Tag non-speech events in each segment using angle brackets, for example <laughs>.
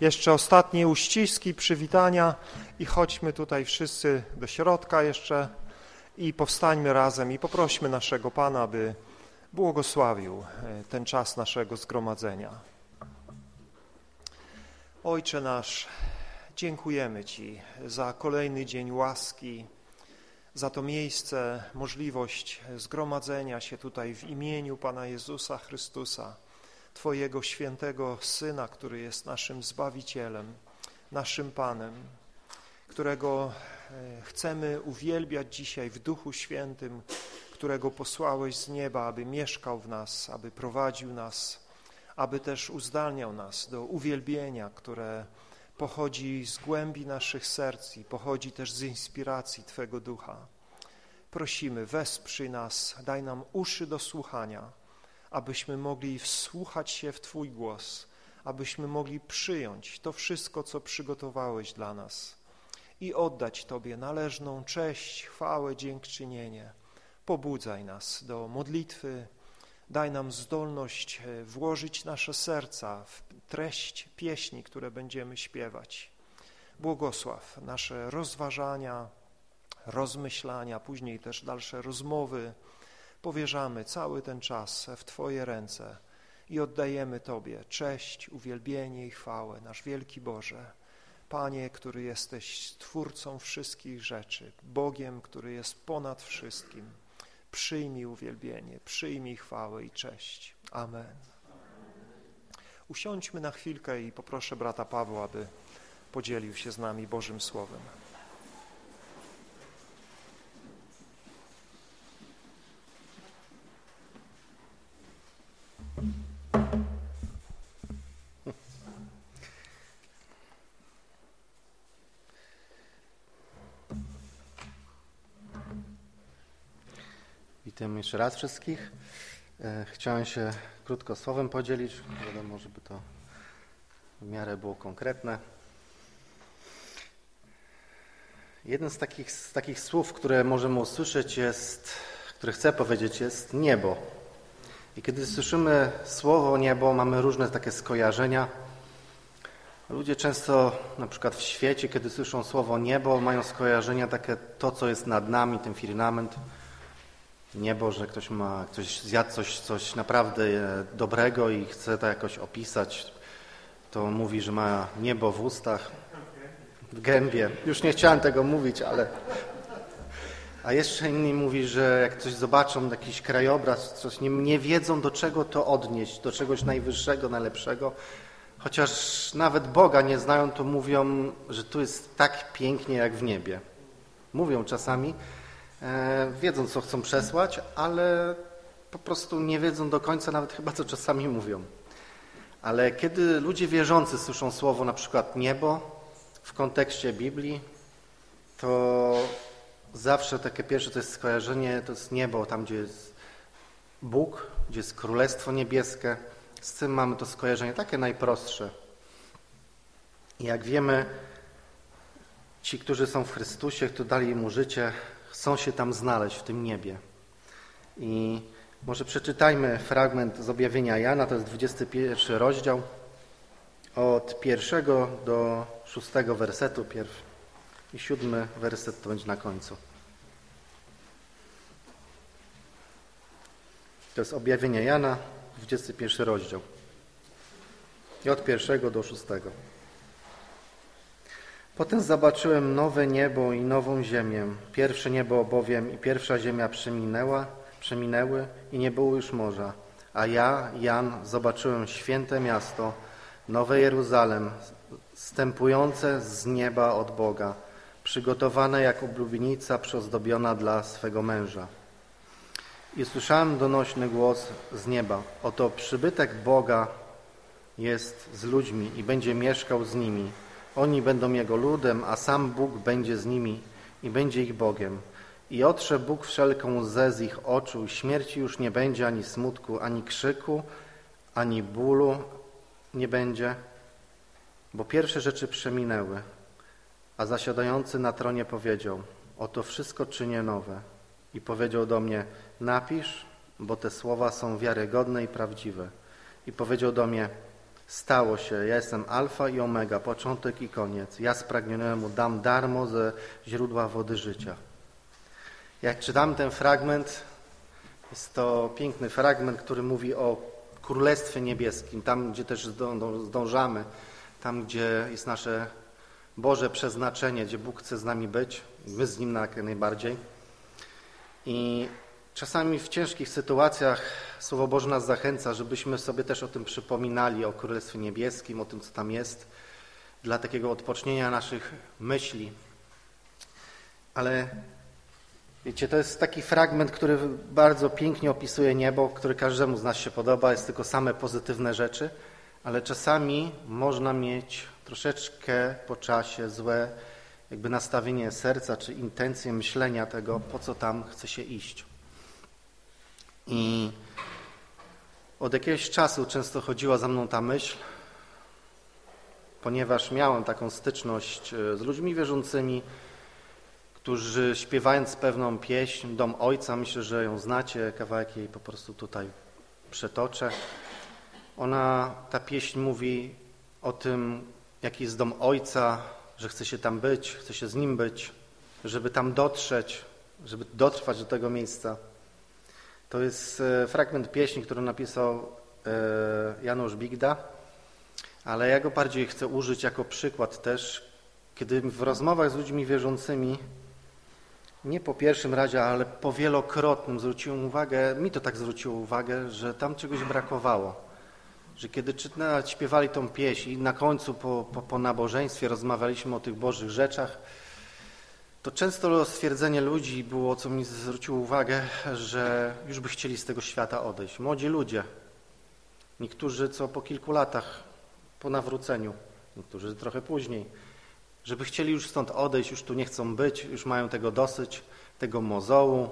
jeszcze ostatnie uściski, przywitania i chodźmy tutaj wszyscy do środka jeszcze i powstańmy razem i poprośmy naszego Pana, aby błogosławił e, ten czas naszego zgromadzenia. Ojcze nasz, dziękujemy Ci za kolejny dzień łaski, za to miejsce, możliwość zgromadzenia się tutaj w imieniu Pana Jezusa Chrystusa, Twojego świętego Syna, który jest naszym Zbawicielem, naszym Panem, którego e, chcemy uwielbiać dzisiaj w Duchu Świętym, którego posłałeś z nieba, aby mieszkał w nas, aby prowadził nas, aby też uzdalniał nas do uwielbienia, które pochodzi z głębi naszych serc i pochodzi też z inspiracji Twego Ducha. Prosimy, wesprzyj nas, daj nam uszy do słuchania, abyśmy mogli wsłuchać się w Twój głos, abyśmy mogli przyjąć to wszystko, co przygotowałeś dla nas i oddać Tobie należną cześć, chwałę, dziękczynienie. Pobudzaj nas do modlitwy, daj nam zdolność e, włożyć nasze serca w treść pieśni, które będziemy śpiewać. Błogosław nasze rozważania, rozmyślania, później też dalsze rozmowy. Powierzamy cały ten czas w Twoje ręce i oddajemy Tobie cześć, uwielbienie i chwałę, nasz wielki Boże. Panie, który jesteś Twórcą wszystkich rzeczy, Bogiem, który jest ponad wszystkim, przyjmij uwielbienie, przyjmij chwałę i cześć. Amen. Usiądźmy na chwilkę i poproszę brata Pawła, aby podzielił się z nami Bożym Słowem. Witam jeszcze raz wszystkich. E, chciałem się krótko słowem podzielić. Wiadomo, żeby to w miarę było konkretne. Jeden z takich, z takich słów, które możemy usłyszeć jest, które chcę powiedzieć jest niebo. I kiedy słyszymy słowo niebo, mamy różne takie skojarzenia. Ludzie często, na przykład w świecie, kiedy słyszą słowo niebo, mają skojarzenia takie to, co jest nad nami, ten firmament, niebo, że ktoś ma, ktoś zjadł coś, coś naprawdę e, dobrego i chce to jakoś opisać, to mówi, że ma niebo w ustach, w gębie. Już nie chciałem tego mówić, ale... A jeszcze inni mówi, że jak coś zobaczą, jakiś krajobraz, coś, nie, nie wiedzą do czego to odnieść, do czegoś najwyższego, najlepszego. Chociaż nawet Boga nie znają, to mówią, że tu jest tak pięknie jak w niebie. Mówią czasami, wiedzą, co chcą przesłać, ale po prostu nie wiedzą do końca nawet chyba, co czasami mówią. Ale kiedy ludzie wierzący słyszą słowo na przykład niebo w kontekście Biblii, to zawsze takie pierwsze to jest skojarzenie, to jest niebo, tam gdzie jest Bóg, gdzie jest Królestwo Niebieskie. Z tym mamy to skojarzenie takie najprostsze. I jak wiemy, ci, którzy są w Chrystusie, którzy dali Mu życie, chcą się tam znaleźć w tym niebie. I może przeczytajmy fragment z objawienia Jana, to jest 21 rozdział, od pierwszego do szóstego wersetu pierw i siódmy werset to będzie na końcu. To jest objawienie Jana, 21 rozdział. I od pierwszego do szóstego. Potem zobaczyłem nowe niebo i nową ziemię. Pierwsze niebo bowiem i pierwsza ziemia przeminęła, przeminęły i nie było już morza. A ja, Jan, zobaczyłem święte miasto, nowe Jeruzalem, stępujące z nieba od Boga, przygotowane jak oblubienica przyozdobiona dla swego męża. I słyszałem donośny głos z nieba. Oto przybytek Boga jest z ludźmi i będzie mieszkał z nimi oni będą Jego ludem, a sam Bóg będzie z nimi i będzie ich Bogiem. I otrze Bóg wszelką łzę z ich oczu, śmierci już nie będzie ani smutku, ani krzyku, ani bólu nie będzie, bo pierwsze rzeczy przeminęły. A zasiadający na tronie powiedział, oto wszystko czynię nowe. I powiedział do mnie, napisz, bo te słowa są wiarygodne i prawdziwe. I powiedział do mnie, Stało się, ja jestem alfa i omega, początek i koniec. Ja spragnionemu dam darmo ze źródła wody życia. Jak czytam ten fragment, jest to piękny fragment, który mówi o Królestwie Niebieskim, tam gdzie też zdążamy, tam gdzie jest nasze Boże przeznaczenie, gdzie Bóg chce z nami być, my z Nim najbardziej. I czasami w ciężkich sytuacjach Słowo Boże nas zachęca, żebyśmy sobie też o tym przypominali, o Królestwie Niebieskim, o tym, co tam jest, dla takiego odpocznienia naszych myśli. Ale wiecie, to jest taki fragment, który bardzo pięknie opisuje niebo, który każdemu z nas się podoba, jest tylko same pozytywne rzeczy, ale czasami można mieć troszeczkę po czasie złe jakby nastawienie serca czy intencje myślenia tego, po co tam chce się iść. I od jakiegoś czasu często chodziła za mną ta myśl, ponieważ miałem taką styczność e, z ludźmi wierzącymi, którzy śpiewając pewną pieśń, Dom Ojca, myślę, że ją znacie, kawałek jej po prostu tutaj przetoczę. Ona, ta pieśń mówi o tym, jaki jest dom Ojca, że chce się tam być, chce się z Nim być, żeby tam dotrzeć, żeby dotrwać do tego miejsca. To jest e, fragment pieśni, którą napisał e, Janusz Bigda, ale ja go bardziej chcę użyć jako przykład też, kiedy w rozmowach z ludźmi wierzącymi, nie po pierwszym razie, ale po wielokrotnym zwróciłem uwagę, mi to tak zwróciło uwagę, że tam czegoś brakowało. Że kiedy śpiewali tą pieśń i na końcu po, po, po nabożeństwie rozmawialiśmy o tych Bożych rzeczach, to często stwierdzenie ludzi było, co mi zwróciło uwagę, że już by chcieli z tego świata odejść. Młodzi ludzie, niektórzy co po kilku latach po nawróceniu, niektórzy trochę później, żeby chcieli już stąd odejść, już tu nie chcą być, już mają tego dosyć, tego mozołu,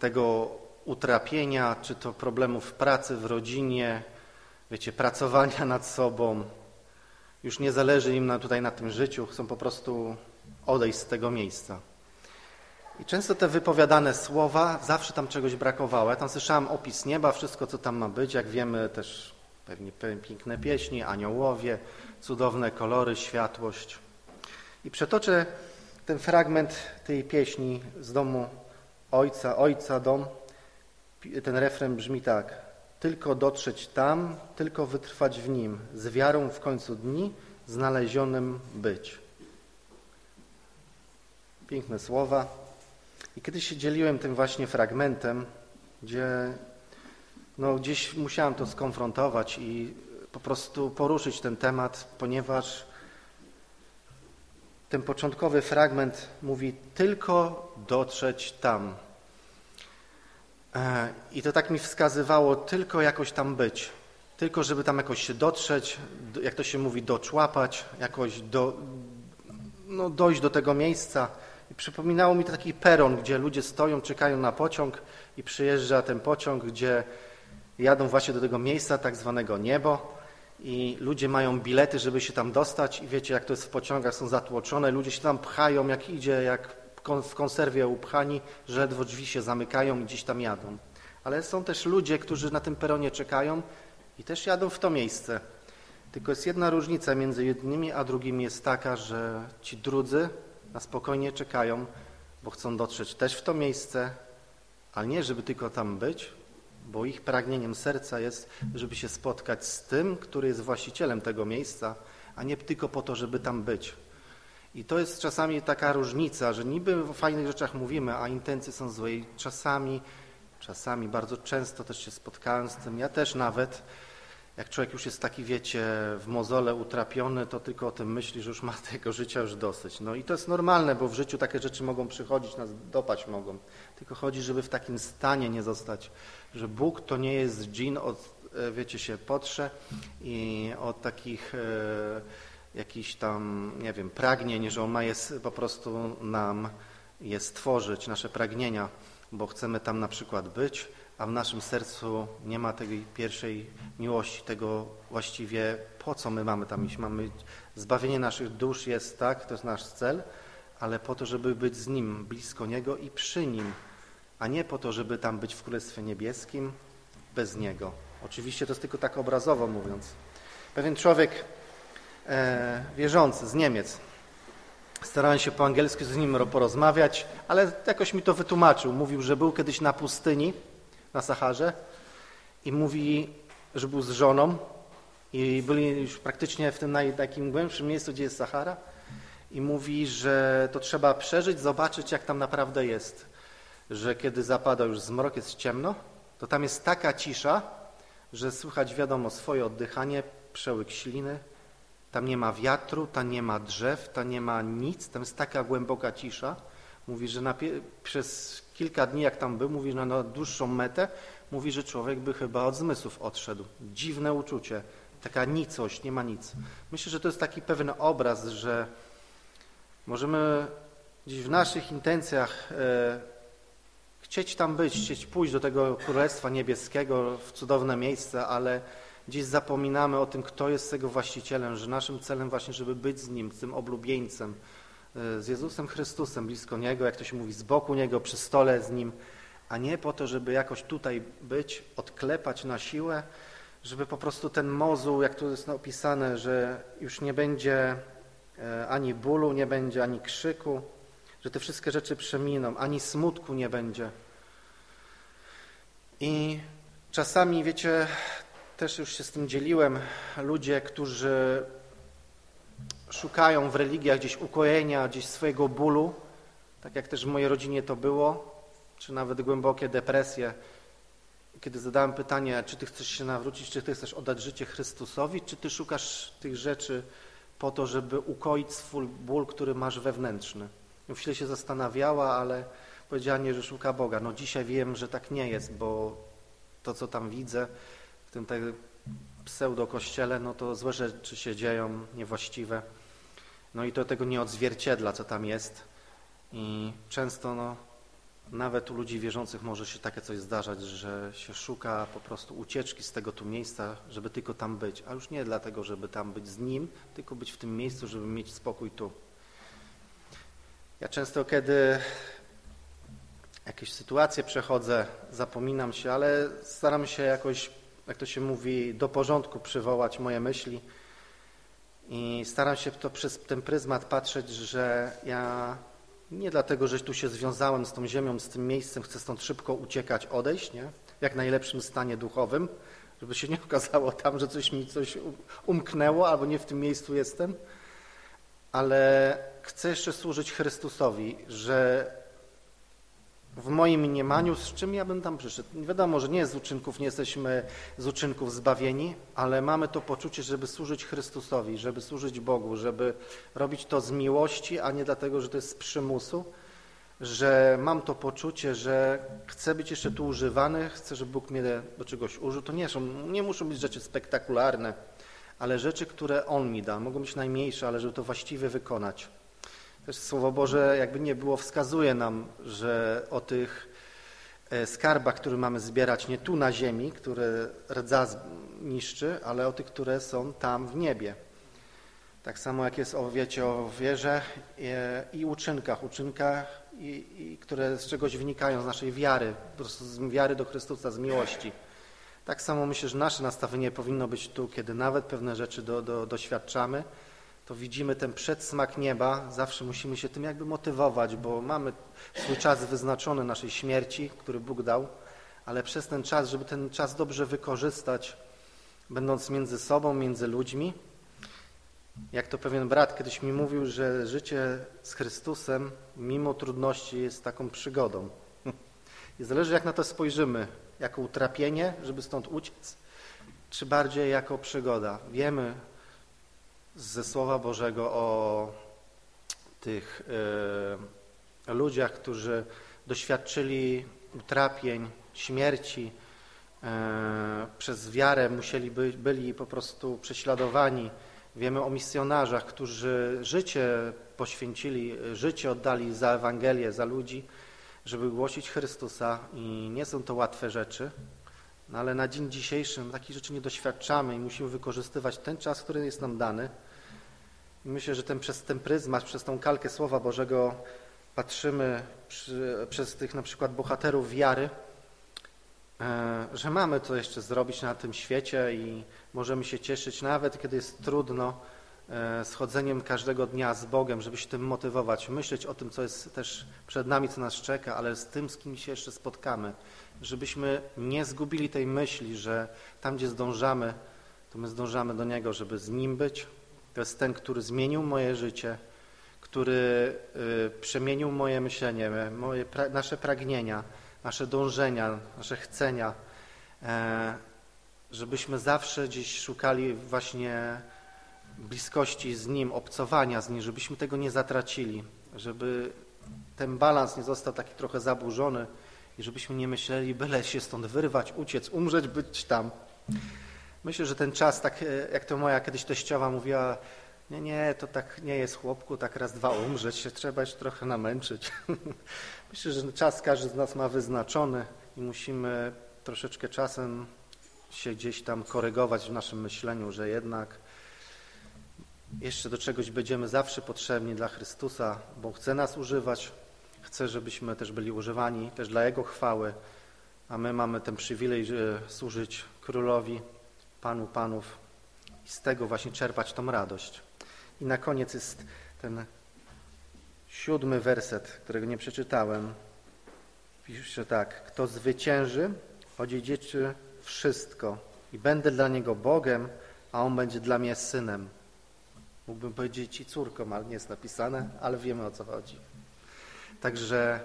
tego utrapienia, czy to problemów w pracy, w rodzinie, wiecie, pracowania nad sobą. Już nie zależy im na, tutaj na tym życiu, chcą po prostu odejść z tego miejsca. I często te wypowiadane słowa, zawsze tam czegoś brakowało. Ja tam słyszałem opis nieba, wszystko co tam ma być, jak wiemy też pewnie piękne pieśni, aniołowie, cudowne kolory, światłość. I przetoczę ten fragment tej pieśni z domu ojca, ojca dom. Ten refren brzmi tak. Tylko dotrzeć tam, tylko wytrwać w nim, z wiarą w końcu dni znalezionym być. Piękne słowa. I kiedyś się dzieliłem tym właśnie fragmentem, gdzie no, gdzieś musiałem to skonfrontować i po prostu poruszyć ten temat, ponieważ ten początkowy fragment mówi tylko dotrzeć tam. E, I to tak mi wskazywało tylko jakoś tam być, tylko żeby tam jakoś się dotrzeć, jak to się mówi, doczłapać, jakoś do, no, dojść do tego miejsca. I przypominało mi to taki peron, gdzie ludzie stoją, czekają na pociąg i przyjeżdża ten pociąg, gdzie jadą właśnie do tego miejsca, tak zwanego niebo i ludzie mają bilety, żeby się tam dostać i wiecie, jak to jest w pociągach, są zatłoczone, ludzie się tam pchają, jak idzie, jak w konserwie upchani, że ledwo drzwi się zamykają i gdzieś tam jadą. Ale są też ludzie, którzy na tym peronie czekają i też jadą w to miejsce. Tylko jest jedna różnica między jednymi a drugimi jest taka, że ci drudzy na spokojnie czekają, bo chcą dotrzeć też w to miejsce, ale nie, żeby tylko tam być, bo ich pragnieniem serca jest, żeby się spotkać z tym, który jest właścicielem tego miejsca, a nie tylko po to, żeby tam być. I to jest czasami taka różnica, że niby o fajnych rzeczach mówimy, a intencje są złe. I czasami, czasami, bardzo często też się spotkałem z tym, ja też nawet, jak człowiek już jest taki, wiecie, w mozole utrapiony, to tylko o tym myśli, że już ma <laughs> tego życia już dosyć. No i to jest normalne, bo w życiu takie rzeczy mogą przychodzić, nas dopać mogą. Tylko chodzi, żeby w takim stanie nie zostać, że Bóg to nie jest dżin od, e, wiecie, się potrze i od takich... E, jakiś tam, nie wiem, pragnień, że On ma jest po prostu nam je stworzyć, nasze pragnienia, bo chcemy tam na przykład być, a w naszym sercu nie ma tej pierwszej miłości, tego właściwie po co my mamy tam iść. Mamy zbawienie naszych dusz jest tak, to jest nasz cel, ale po to, żeby być z Nim, blisko Niego i przy Nim, a nie po to, żeby tam być w Królestwie Niebieskim bez Niego. Oczywiście to jest tylko tak obrazowo mówiąc. Pewien człowiek e, wierzący z Niemiec, starałem się po angielsku z nim porozmawiać, ale jakoś mi to wytłumaczył. Mówił, że był kiedyś na pustyni, na Saharze i mówi, że był z żoną i byli już praktycznie w tym takim głębszym miejscu, gdzie jest Sahara i mówi, że to trzeba przeżyć, zobaczyć, jak tam naprawdę jest. Że kiedy zapada już zmrok, jest ciemno, to tam jest taka cisza, że słychać, wiadomo, swoje oddychanie, przełyk śliny, tam nie ma wiatru, tam nie ma drzew, tam nie ma nic, tam jest taka głęboka cisza. Mówi, że przez kilka dni, jak tam był, mówi, że na dłuższą metę, mówi, że człowiek by chyba od zmysłów odszedł. Dziwne uczucie, taka nicość, nie ma nic. Myślę, że to jest taki pewien obraz, że możemy gdzieś w naszych intencjach e, chcieć tam być, chcieć pójść do tego Królestwa Niebieskiego w cudowne miejsce, ale gdzieś zapominamy o tym, kto jest tego właścicielem, że naszym celem właśnie, żeby być z Nim, z tym oblubieńcem, z Jezusem Chrystusem blisko Niego, jak to się mówi, z boku Niego, przy stole z Nim, a nie po to, żeby jakoś tutaj być, odklepać na siłę, żeby po prostu ten mozuł, jak tu jest opisane, że już nie będzie e, ani bólu, nie będzie ani krzyku, że te wszystkie rzeczy przeminą, ani smutku nie będzie. I czasami, wiecie, też już się z tym dzieliłem, ludzie, którzy szukają w religiach gdzieś ukojenia, gdzieś swojego bólu, tak jak też w mojej rodzinie to było, czy nawet głębokie depresje. Kiedy zadałem pytanie, czy ty chcesz się nawrócić, czy ty chcesz oddać życie Chrystusowi, czy ty szukasz tych rzeczy po to, żeby ukoić swój ból, który masz wewnętrzny. I chwilę się zastanawiała, ale powiedziała nie, że szuka Boga. No dzisiaj wiem, że tak nie jest, bo to, co tam widzę, w tym pseudo-kościele, no to złe rzeczy się dzieją, niewłaściwe. No i to tego nie odzwierciedla, co tam jest. I często no, nawet u ludzi wierzących może się takie coś zdarzać, że się szuka po prostu ucieczki z tego tu miejsca, żeby tylko tam być. A już nie dlatego, żeby tam być z Nim, tylko być w tym miejscu, żeby mieć spokój tu. Ja często, kiedy jakieś sytuacje przechodzę, zapominam się, ale staram się jakoś jak to się mówi, do porządku przywołać moje myśli. I staram się to przez ten pryzmat patrzeć, że ja nie dlatego, że tu się związałem z tą ziemią, z tym miejscem, chcę stąd szybko uciekać, odejść, nie? w jak najlepszym stanie duchowym, żeby się nie <laughs> okazało tam, że coś mi coś umknęło albo nie w tym miejscu jestem, ale chcę jeszcze służyć Chrystusowi, że w moim mniemaniu, z czym ja bym tam przyszedł. Wiadomo, że nie z uczynków, nie jesteśmy z uczynków zbawieni, ale mamy to poczucie, żeby służyć Chrystusowi, żeby służyć Bogu, żeby robić to z miłości, a nie dlatego, że to jest z przymusu, że mam to poczucie, że chcę być jeszcze tu używany, chcę, żeby Bóg mnie do czegoś użył. To nie, są, nie muszą być rzeczy spektakularne, ale rzeczy, które On mi da. Mogą być najmniejsze, ale żeby to właściwie wykonać. Też Słowo Boże jakby nie było wskazuje nam, że o tych e, skarbach, które mamy zbierać nie tu na ziemi, które rdza niszczy, ale o tych, które są tam w niebie. Tak samo jak jest o, wiecie, o wierze i, i uczynkach, uczynkach, i, i, które z czegoś wynikają, z naszej wiary, po prostu z wiary do Chrystusa, z miłości. Tak samo myślę, że nasze nastawienie powinno być tu, kiedy nawet pewne rzeczy do, do, doświadczamy, to widzimy ten przedsmak nieba, zawsze musimy się tym jakby motywować, bo mamy swój czas wyznaczony naszej śmierci, który Bóg dał, ale przez ten czas, żeby ten czas dobrze wykorzystać, będąc między sobą, między ludźmi. Jak to pewien brat kiedyś mi mówił, że życie z Chrystusem mimo trudności jest taką przygodą. <laughs> I zależy jak na to spojrzymy, jako utrapienie, żeby stąd uciec, czy bardziej jako przygoda. Wiemy, ze Słowa Bożego o tych y, ludziach, którzy doświadczyli utrapień, śmierci, y, przez wiarę musieli by, byli po prostu prześladowani. Wiemy o misjonarzach, którzy życie poświęcili, życie oddali za Ewangelię, za ludzi, żeby głosić Chrystusa i nie są to łatwe rzeczy. No ale na dzień dzisiejszy takich rzeczy nie doświadczamy i musimy wykorzystywać ten czas, który jest nam dany. Myślę, że ten, przez ten pryzmat, przez tą kalkę Słowa Bożego patrzymy przy, przez tych na przykład bohaterów wiary, e, że mamy co jeszcze zrobić na tym świecie i możemy się cieszyć nawet, kiedy jest trudno, e, z chodzeniem każdego dnia z Bogiem, żeby się tym motywować, myśleć o tym, co jest też przed nami, co nas czeka, ale z tym, z kim się jeszcze spotkamy, żebyśmy nie zgubili tej myśli, że tam, gdzie zdążamy, to my zdążamy do Niego, żeby z Nim być. To jest ten, który zmienił moje życie, który y, przemienił moje myślenie, moje, nasze pragnienia, nasze dążenia, nasze chcenia, e, żebyśmy zawsze gdzieś szukali właśnie bliskości z Nim, obcowania z Nim, żebyśmy tego nie zatracili, żeby ten balans nie został taki trochę zaburzony i żebyśmy nie myśleli, byle się stąd wyrwać, uciec, umrzeć, być tam. Myślę, że ten czas, tak e, jak to moja kiedyś teściowa mówiła, nie, nie, to tak nie jest chłopku, tak raz, dwa umrzeć się trzeba jeszcze trochę namęczyć. <laughs> Myślę, że czas każdy z nas ma wyznaczony i musimy troszeczkę czasem się gdzieś tam korygować w naszym myśleniu, że jednak jeszcze do czegoś będziemy zawsze potrzebni dla Chrystusa, bo chce nas używać, chce, żebyśmy też byli używani, też dla Jego chwały, a my mamy ten przywilej służyć Królowi, Panu Panów i z tego właśnie czerpać tą radość. I na koniec jest ten siódmy werset, którego nie przeczytałem. Pisze tak, kto zwycięży, odziedziczy wszystko i będę dla niego Bogiem, a on będzie dla mnie synem. Mógłbym powiedzieć i córką, ale nie jest napisane, ale wiemy o co chodzi. Także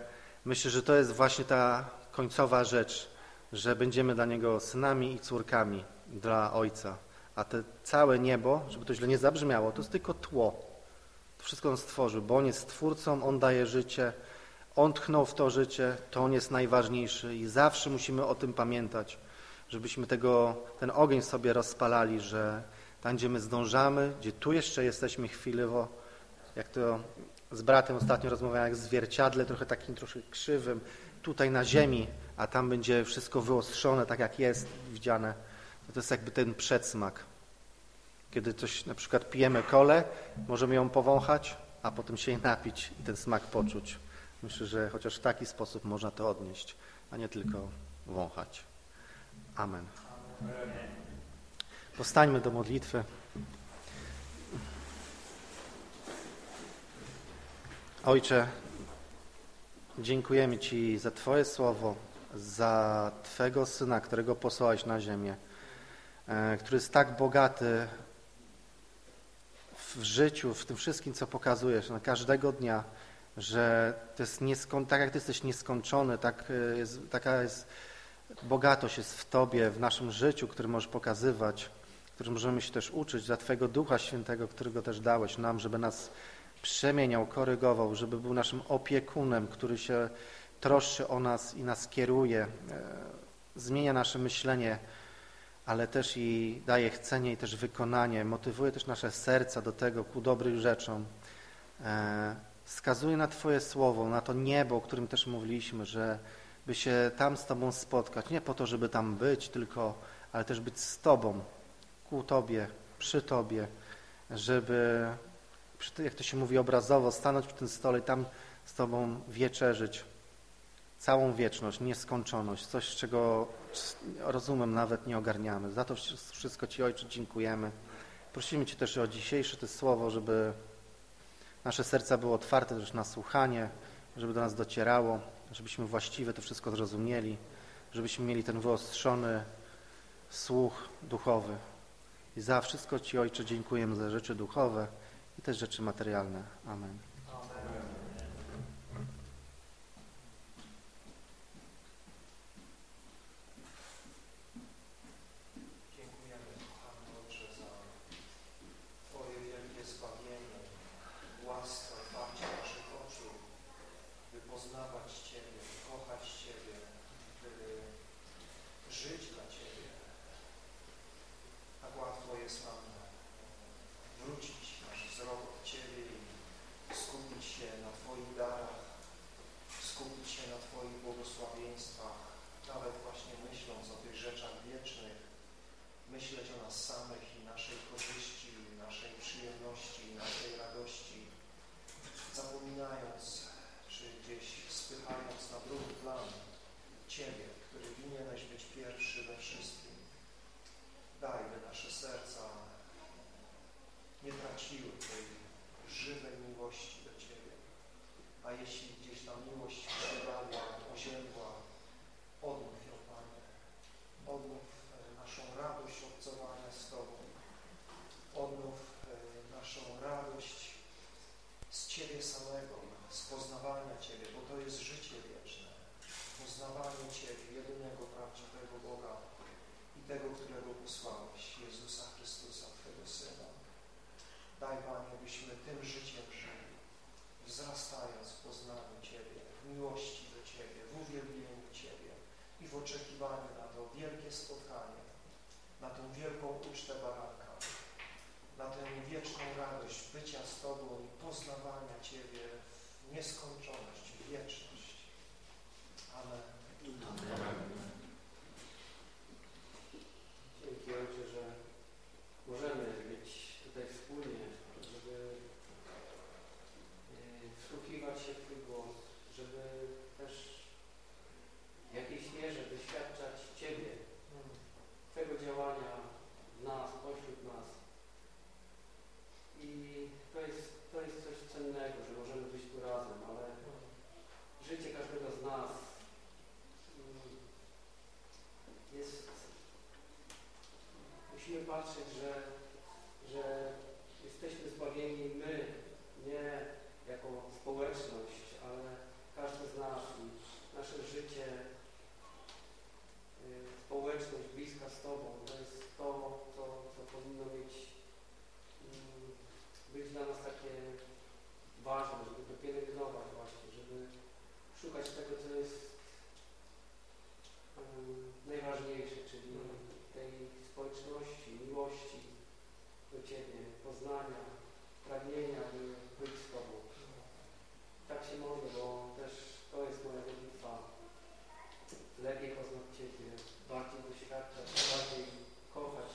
myślę, że to jest właśnie ta końcowa rzecz, że będziemy dla niego synami i córkami dla Ojca. A te całe niebo, żeby to źle nie zabrzmiało, to jest tylko tło. To wszystko On stworzył, bo On jest Stwórcą, On daje życie, On tchnął w to życie, to On jest najważniejszy i zawsze musimy o tym pamiętać, żebyśmy tego, ten ogień sobie rozpalali, że tam, gdzie my zdążamy, gdzie tu jeszcze jesteśmy chwilowo, jak to z bratem ostatnio rozmawiałem, jak zwierciadle, trochę takim troszkę krzywym, tutaj na ziemi, a tam będzie wszystko wyostrzone, tak jak jest widziane to jest jakby ten przedsmak. Kiedy coś, na przykład pijemy kolę, możemy ją powąchać, a potem się jej napić i ten smak poczuć. Myślę, że chociaż w taki sposób można to odnieść, a nie tylko wąchać. Amen. Postańmy do modlitwy. Ojcze, dziękujemy Ci za Twoje słowo, za Twego Syna, którego posłałeś na ziemię. E, który jest tak bogaty w życiu, w tym wszystkim, co pokazujesz na każdego dnia, że to jest tak jak Ty jesteś nieskończony, tak e, jest, taka jest bogatość jest w Tobie, w naszym życiu, który możesz pokazywać, który możemy się też uczyć za Twojego Ducha Świętego, którego też dałeś nam, żeby nas przemieniał, korygował, żeby był naszym opiekunem, który się troszczy o nas i nas kieruje, e, zmienia nasze myślenie, ale też i daje chcenie i też wykonanie, motywuje też nasze serca do tego ku dobrym rzeczom. E, wskazuje na Twoje słowo, na to niebo, o którym też mówiliśmy, że by się tam z Tobą spotkać, nie po to, żeby tam być tylko, ale też być z Tobą, ku Tobie, przy Tobie, żeby, jak to się mówi obrazowo, stanąć przy tym stole i tam z Tobą wieczerzyć całą wieczność, nieskończoność, coś, czego rozumem nawet nie ogarniamy. Za to wszystko Ci, Ojcze, dziękujemy. Prosimy Cię też o dzisiejsze to słowo, żeby nasze serca były otwarte też na słuchanie, żeby do nas docierało, żebyśmy właściwie to wszystko zrozumieli, żebyśmy mieli ten wyostrzony słuch duchowy. I za wszystko Ci, Ojcze, dziękujemy za rzeczy duchowe i też rzeczy materialne. Amen. Ciebie, który winieneś być Daj, by nasze serca nie traciły tej żywej miłości do Ciebie. A jeśli gdzieś ta miłość przebrała, oziębła, odmów ją, Panie. Odmów e, naszą radość obcowania z Tobą. Odmów e, naszą radość z Ciebie samego, z poznawania Ciebie, bo to jest życie wieczne. Poznawanie Ciebie, jedynego prawdziwego Boga i tego, którego posłałeś, Jezusa Chrystusa, Twojego Syna. Daj, Panie, byśmy tym życiem żyli, wzrastając w poznaniu Ciebie, w miłości do Ciebie, w uwielbieniu Ciebie i w oczekiwaniu na to wielkie spotkanie, na tą wielką ucztę baranka, na tę wieczną radość bycia z Tobą i poznawania Ciebie w nieskończoność, w wieczność. Amen. Amen. Dzięki Ojcze, że możemy być tutaj wspólnie, żeby y, wsłuchiwać się w Twój głos, żeby też w jakiejś mierze doświadczać Ciebie, Twojego działania w nas, pośród nas. I to jest, to jest coś cennego, że możemy być tu razem, ale życie każdego z nas mm, jest musimy patrzeć, że, że jesteśmy zbawieni my, nie jako społeczność, ale każdy z nas i nasze życie, y, społeczność bliska z Tobą, to jest to, co, co powinno mieć, mm, być dla nas takie ważne, żeby to pielęgnować właśnie, żeby szukać tego, co jest um, najważniejsze, czyli tej społeczności, miłości do Ciebie, poznania, pragnienia, by być z Tobą. Tak się modlę, bo też to jest moja modlitwa. Lepiej poznać Ciebie, bardziej doświadczać, bardziej kochać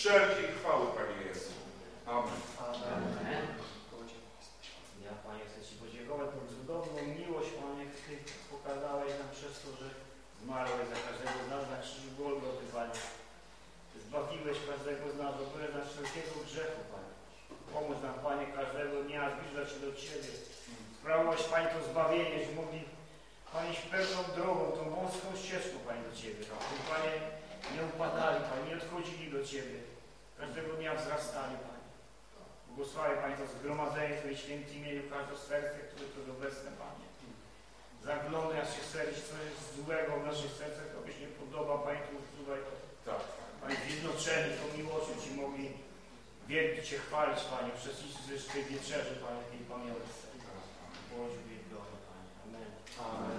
wszelkiej chwały, Panie Jezu. Amen. Amen. Ja, Panie, chcę Ci podziękować tą cudowną miłość, Panie, Ty pokazałeś nam przez to, że zmarłeś za każdego z nas na krzyżu Golgoty, Panie. Zbawiłeś każdego z nas, odbyłeś nas wszelkiego grzechu, Panie. Pomóż nam, Panie, każdego dnia zbliżać się do Ciebie. Sprawowałeś, Panie, to zbawienie, że mogli, Panie, pewną drogą, tą wąską ścieżką, Panie, do Ciebie. Panie, nie upadali, Panie, nie odchodzili do Ciebie każdego dnia wzrastali, Panie. Błogosławię, Panie, to zgromadzenie Twoje święte imieniu, każde serce, które tu jest obecne, Panie. Zaglądaj się serdecznie, co jest złego w naszych sercach, to byś nie podoba, Panie, to usuwaj. Tak. Panie, zjednoczeni tą miłością Ci mogli wielki Cię chwalić, Panie, przez Izus tej wieczerzy, Panie, tej pamiątce. Tak. Bądź uwielbiony, Panie. Amen. Amen.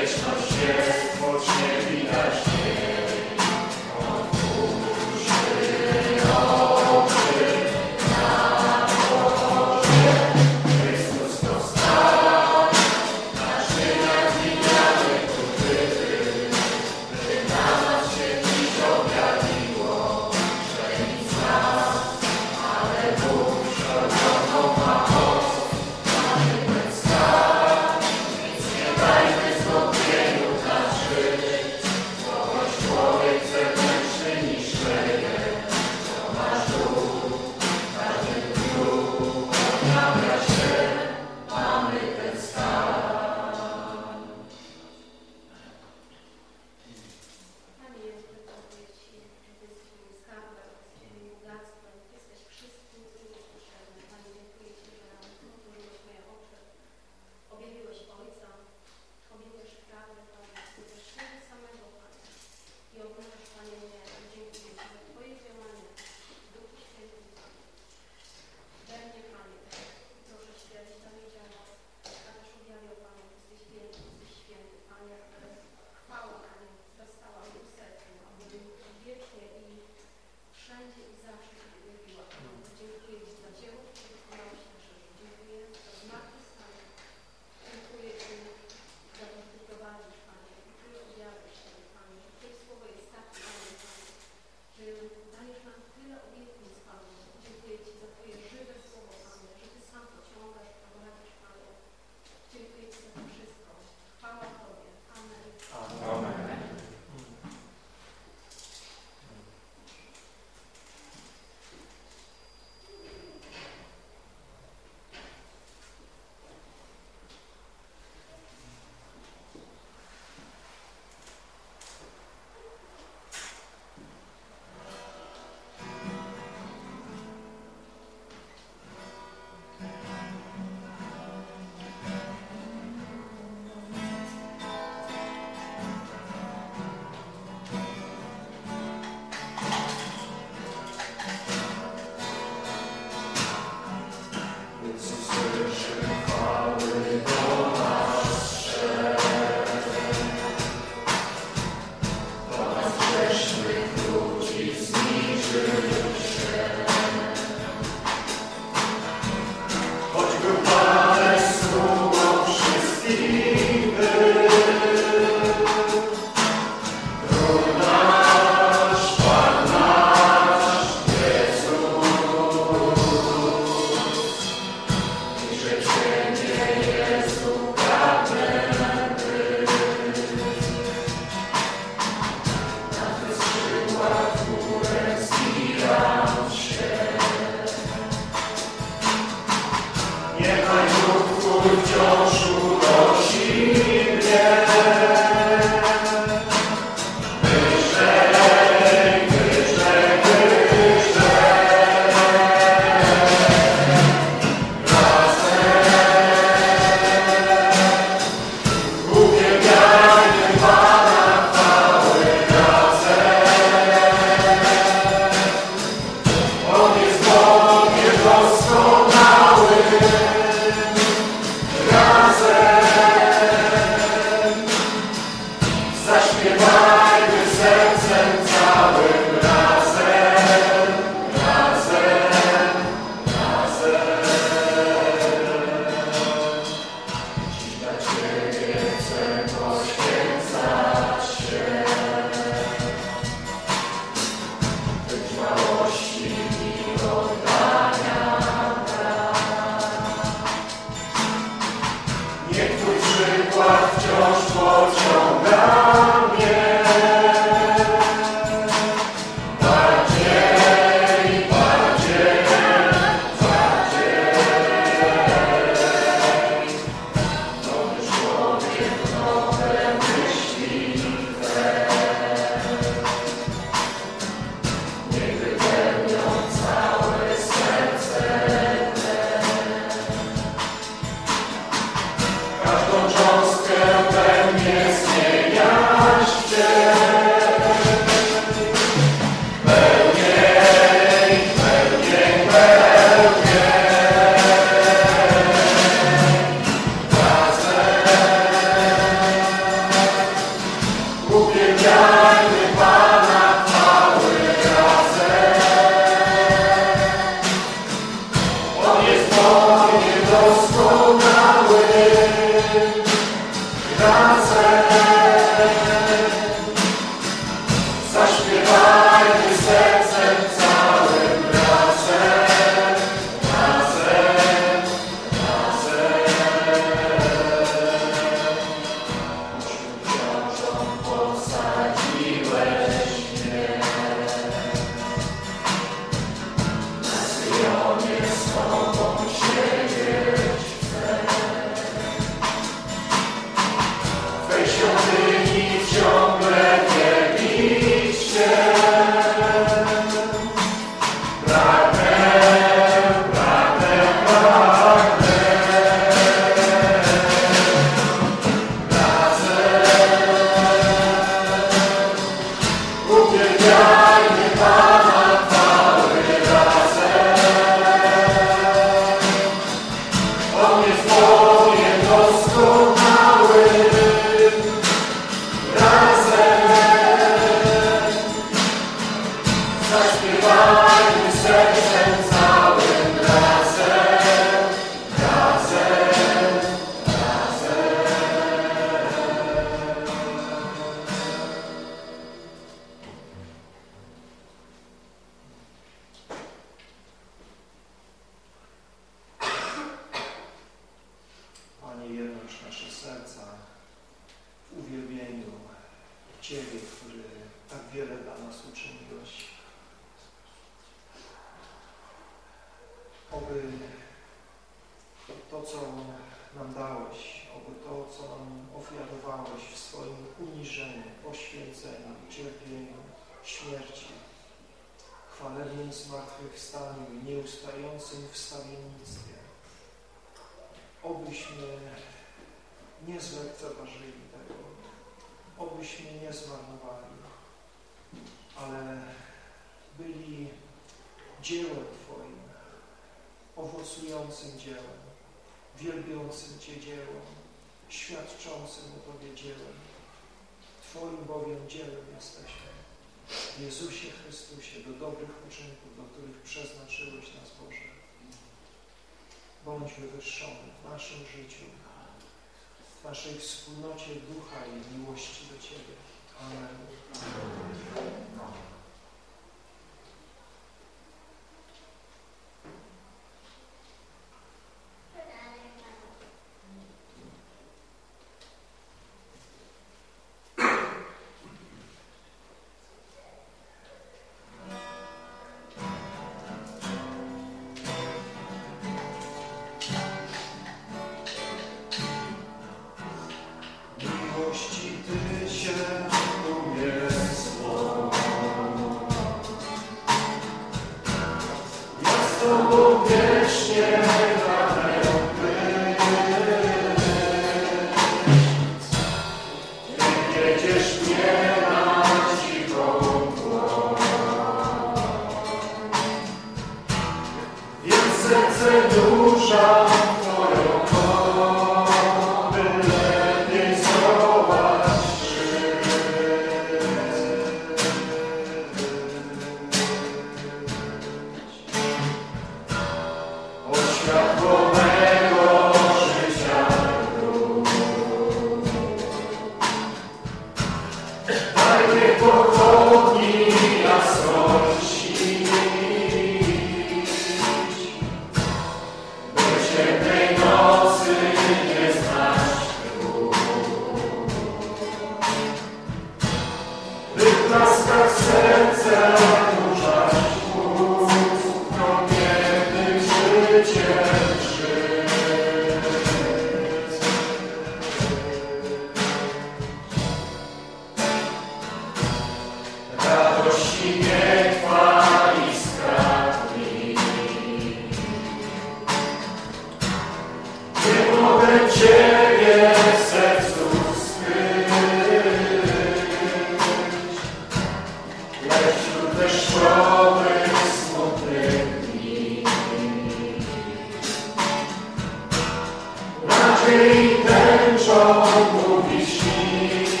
谁能装作的心？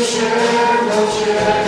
share, we'll share.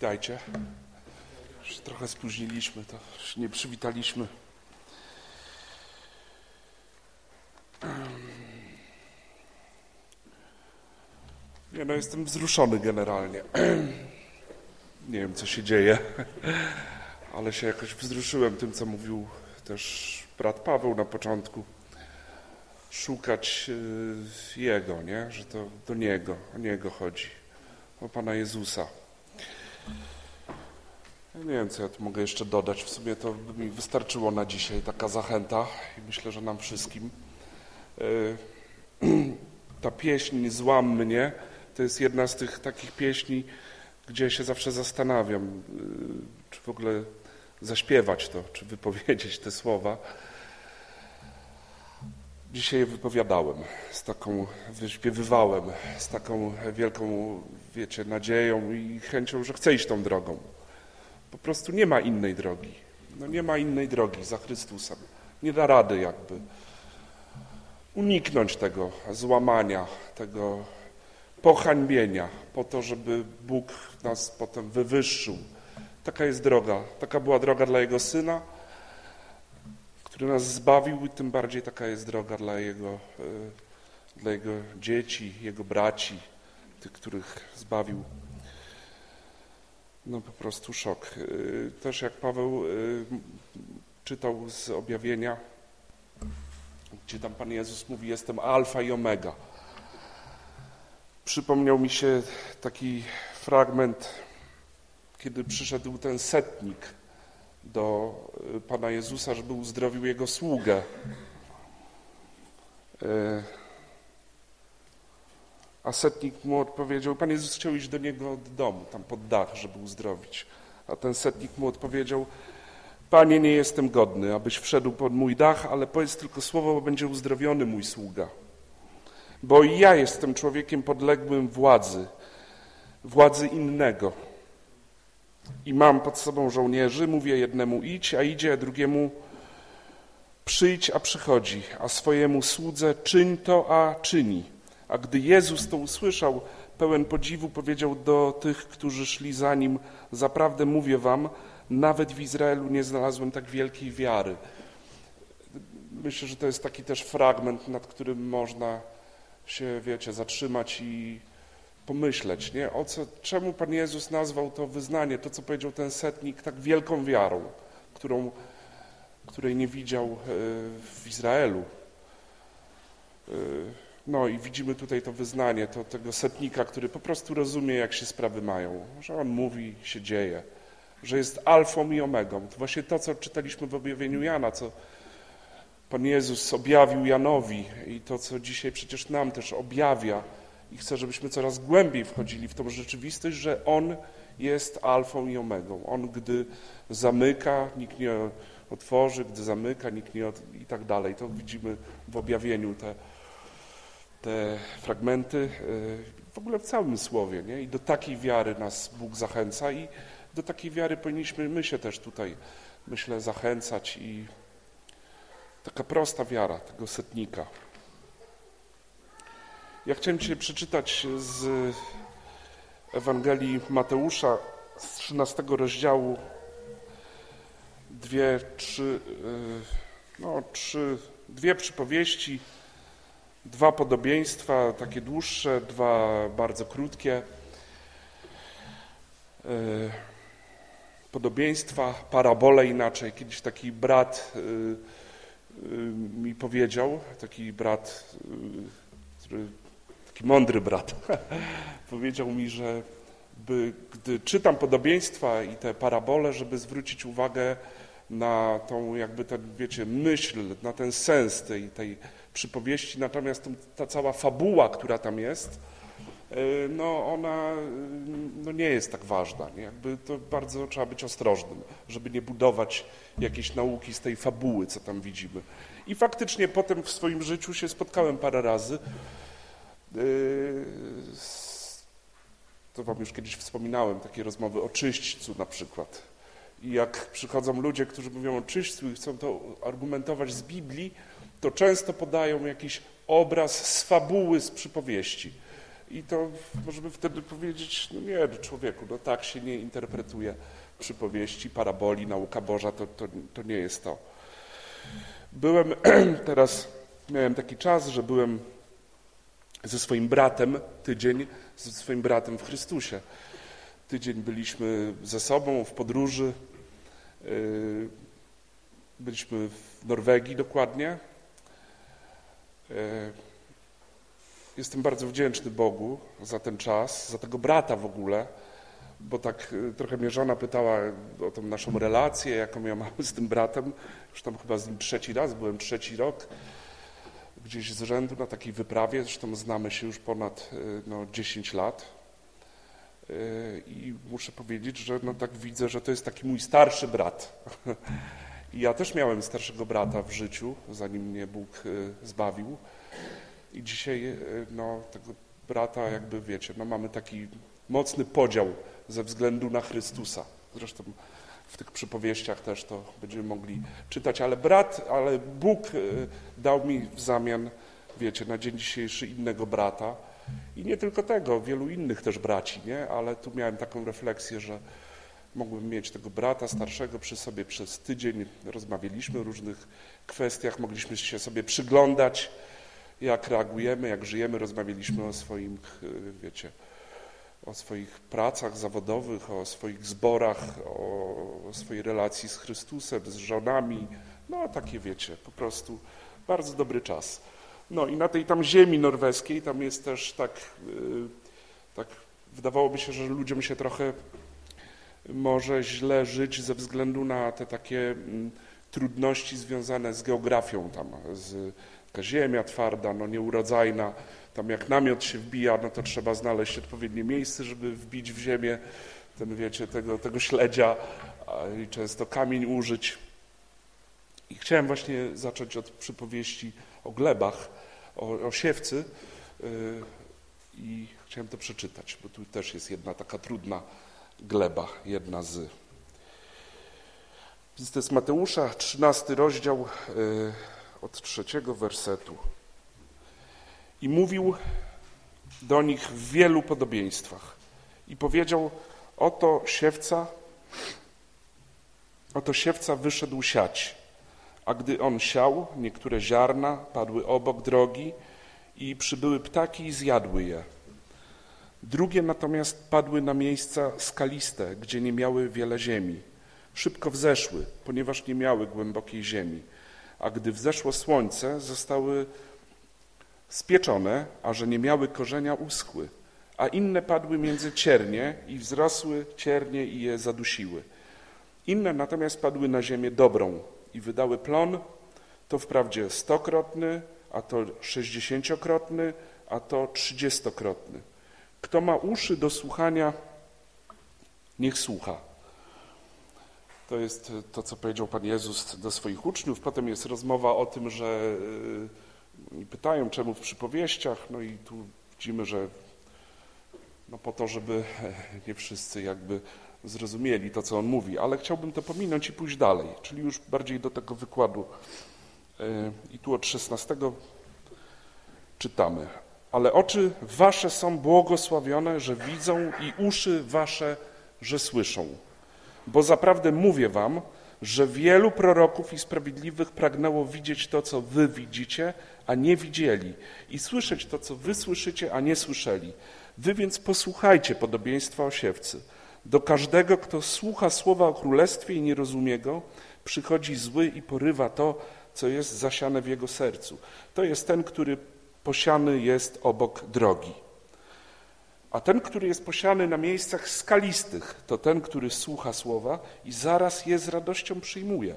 Witajcie. Już trochę spóźniliśmy, to już nie przywitaliśmy. Nie no, jestem wzruszony generalnie. Nie wiem, co się dzieje, ale się jakoś wzruszyłem tym, co mówił też brat Paweł na początku. Szukać y, Jego, nie? Że to do Niego, o Niego chodzi, o Pana Jezusa. Nie wiem, co ja tu mogę jeszcze dodać. W sumie to by mi wystarczyło na dzisiaj taka zachęta i myślę, że nam wszystkim. E, <clears throat> ta pieśń Złam mnie to jest jedna z tych takich pieśni, gdzie się zawsze zastanawiam, e, czy w ogóle zaśpiewać to, czy wypowiedzieć te słowa. Dzisiaj je wypowiadałem, z taką, wyśpiewywałem, z taką wielką, wiecie, nadzieją i chęcią, że chcę iść tą drogą. Po prostu nie ma innej drogi. No nie ma innej drogi za Chrystusem. Nie da rady jakby uniknąć tego złamania, tego pohańbienia, po to, żeby Bóg nas potem wywyższył. Taka jest droga. Taka była droga dla Jego Syna, który nas zbawił i tym bardziej taka jest droga dla Jego, e, dla Jego dzieci, Jego braci, tych, których zbawił. No po prostu szok. E, też jak Paweł e, czytał z objawienia, gdzie tam Pan Jezus mówi, jestem alfa i omega. Przypomniał mi się taki fragment, kiedy przyszedł ten setnik do y, Pana Jezusa, żeby uzdrowił jego sługę. A setnik mu odpowiedział, Pan Jezus chciał iść do niego od domu, tam pod dach, żeby uzdrowić. A ten setnik mu odpowiedział, Panie, nie jestem godny, abyś wszedł pod mój dach, ale powiedz tylko słowo, bo będzie uzdrowiony mój sługa. Bo i ja jestem człowiekiem podległym władzy, władzy innego. I mam pod sobą żołnierzy, mówię jednemu idź, a idzie, a drugiemu przyjdź, a przychodzi, a swojemu słudze czyń to, a czyni. A gdy Jezus to usłyszał, pełen podziwu powiedział do tych, którzy szli za Nim, zaprawdę mówię wam, nawet w Izraelu nie znalazłem tak wielkiej wiary. Myślę, że to jest taki też fragment, nad którym można się, wiecie, zatrzymać i pomyśleć, nie? O co, czemu Pan Jezus nazwał to wyznanie, to co powiedział ten setnik, tak wielką wiarą, którą, której nie widział e, w Izraelu. No i widzimy tutaj to wyznanie, to, tego setnika, który po prostu rozumie, jak się sprawy mają, że on mówi, się dzieje że jest alfą i omegą. To właśnie to, co czytaliśmy w objawieniu Jana, co Pan Jezus objawił Janowi i to, co dzisiaj przecież nam też objawia i chce, żebyśmy coraz głębiej wchodzili w tą rzeczywistość, że On jest alfą i omegą. On, gdy zamyka, nikt nie otworzy, gdy zamyka, nikt nie od... i tak dalej. To widzimy w objawieniu te, te fragmenty, e, w ogóle w całym słowie. Nie? I do takiej wiary nas Bóg zachęca i do takiej wiary powinniśmy my się też tutaj, myślę, zachęcać i taka prosta wiara tego setnika. Ja chciałem dzisiaj przeczytać z Ewangelii Mateusza z 13 rozdziału dwie, trzy, y, no, trzy, dwie przypowieści, dwa podobieństwa, takie dłuższe, dwa bardzo krótkie. Y, podobieństwa, parabole inaczej. Kiedyś taki brat y, y, mi powiedział, taki brat, taki mądry brat, <laughs> powiedział mi, że by, gdy czytam podobieństwa i te parabole, żeby zwrócić uwagę na tą jakby ten, wiecie, myśl, na ten sens tej, tej przypowieści, natomiast ta cała fabuła, która tam jest, E, no ona e, no nie jest tak ważna. Nie? Jakby to bardzo trzeba być ostrożnym, żeby nie budować jakiejś nauki z tej fabuły, co tam widzimy. I faktycznie potem w swoim życiu się spotkałem parę razy. E, to wam już kiedyś wspominałem, takie rozmowy o czyśćcu na przykład. I jak przychodzą ludzie, którzy mówią o czyśćcu i chcą to argumentować z Biblii, to często podają jakiś obraz z fabuły, z przypowieści i to możemy wtedy powiedzieć, no nie, człowieku, no tak się nie interpretuje przypowieści, paraboli, nauka Boża, to, to, to nie jest to. Byłem <clears throat> teraz, miałem taki czas, że byłem ze swoim bratem tydzień, ze swoim bratem w Chrystusie. Tydzień byliśmy ze sobą w podróży. Yy, byliśmy w Norwegii dokładnie. Yy, Jestem bardzo wdzięczny Bogu za ten czas, za tego brata w ogóle, bo tak y, trochę mnie żona pytała o tą naszą relację, jaką ja mam z tym bratem. Już tam chyba z nim trzeci raz, byłem trzeci rok gdzieś z rzędu na takiej wyprawie, zresztą znamy się już ponad y, no, 10 lat. I muszę powiedzieć, że no tak widzę, że to jest taki mój starszy brat. <laughs> I ja też miałem starszego brata w życiu, zanim mnie Bóg zbawił. I dzisiaj e, no, tego brata jakby wiecie, no, mamy taki mocny podział ze względu na Chrystusa. Zresztą w tych przypowieściach też to będziemy mogli czytać, ale brat, ale Bóg e, dał mi w zamian, wiecie, na dzień dzisiejszy innego brata i nie tylko tego, wielu innych też braci, nie? Ale tu miałem taką refleksję, że Mogłem mieć tego brata starszego przy sobie przez tydzień, rozmawialiśmy o różnych kwestiach, mogliśmy się sobie przyglądać, jak reagujemy, jak żyjemy, rozmawialiśmy o swoim, wiecie, o swoich pracach zawodowych, o swoich zborach, o swojej relacji z Chrystusem, z żonami, no takie wiecie, po prostu bardzo dobry czas. No i na tej tam ziemi norweskiej, tam jest też tak, yy, tak wydawałoby się, że ludziom się trochę może źle żyć ze względu na te takie mm, trudności związane z geografią tam, z, taka ziemia twarda, no nieurodzajna, tam jak namiot się wbija, no to trzeba znaleźć odpowiednie miejsce, żeby wbić w ziemię ten, wiecie, tego, tego śledzia i często kamień użyć. I chciałem właśnie zacząć od przypowieści o glebach, o, o siewcy yy, i chciałem to przeczytać, bo tu też jest jedna taka trudna gleba, jedna z. Więc to jest Mateusza, 13 rozdział yy, od trzeciego wersetu. I mówił do nich w wielu podobieństwach. I powiedział, oto siewca, oto siewca wyszedł siać. A gdy on siał, niektóre ziarna padły obok drogi i przybyły ptaki i zjadły je. Drugie natomiast padły na miejsca skaliste, gdzie nie miały wiele ziemi. Szybko wzeszły, ponieważ nie miały głębokiej ziemi. A gdy wzeszło słońce, zostały spieczone, a że nie miały korzenia, uschły. A inne padły między ciernie i wzrosły ciernie i je zadusiły. Inne natomiast padły na ziemię dobrą i wydały plon, to wprawdzie stokrotny, a to sześćdziesięciokrotny, a to trzydziestokrotny. Kto ma uszy do słuchania, niech słucha. To jest to, co powiedział Pan Jezus do swoich uczniów. Potem jest rozmowa o tym, że y, pytają, czemu w przypowieściach, no i tu widzimy, że no po to, żeby nie wszyscy jakby zrozumieli to, co on mówi, ale chciałbym to pominąć i pójść dalej, czyli już bardziej do tego wykładu. I tu od 16 czytamy ale oczy wasze są błogosławione, że widzą i uszy wasze, że słyszą. Bo zaprawdę mówię wam, że wielu proroków i sprawiedliwych pragnęło widzieć to, co wy widzicie, a nie widzieli, i słyszeć to, co wy słyszycie, a nie słyszeli. Wy więc posłuchajcie podobieństwa o siewcy. Do każdego, kto słucha słowa o królestwie i nie rozumie go, przychodzi zły i porywa to, co jest zasiane w jego sercu. To jest ten, który posiany jest obok drogi. A ten, który jest posiany na miejscach skalistych, to ten, który słucha słowa i zaraz je z radością przyjmuje,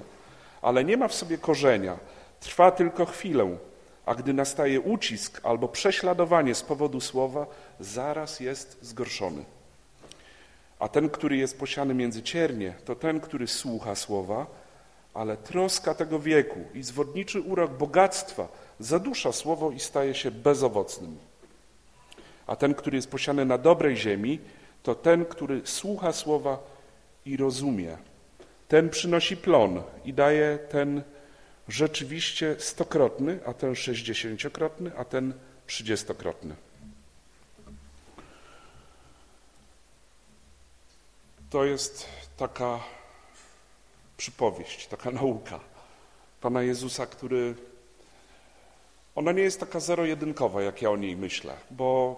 ale nie ma w sobie korzenia, trwa tylko chwilę, a gdy nastaje ucisk albo prześladowanie z powodu słowa, zaraz jest zgorszony. A ten, który jest posiany między ciernie, to ten, który słucha słowa, ale troska tego wieku i zwodniczy urok bogactwa zadusza słowo i staje się bezowocnym. A ten, który jest posiany na dobrej ziemi, to ten, który słucha słowa i rozumie. Ten przynosi plon i daje ten rzeczywiście stokrotny, a ten sześćdziesięciokrotny, a ten trzydziestokrotny. To jest taka przypowieść, taka nauka Pana Jezusa, który ona nie jest taka zero-jedynkowa, jak ja o niej myślę, bo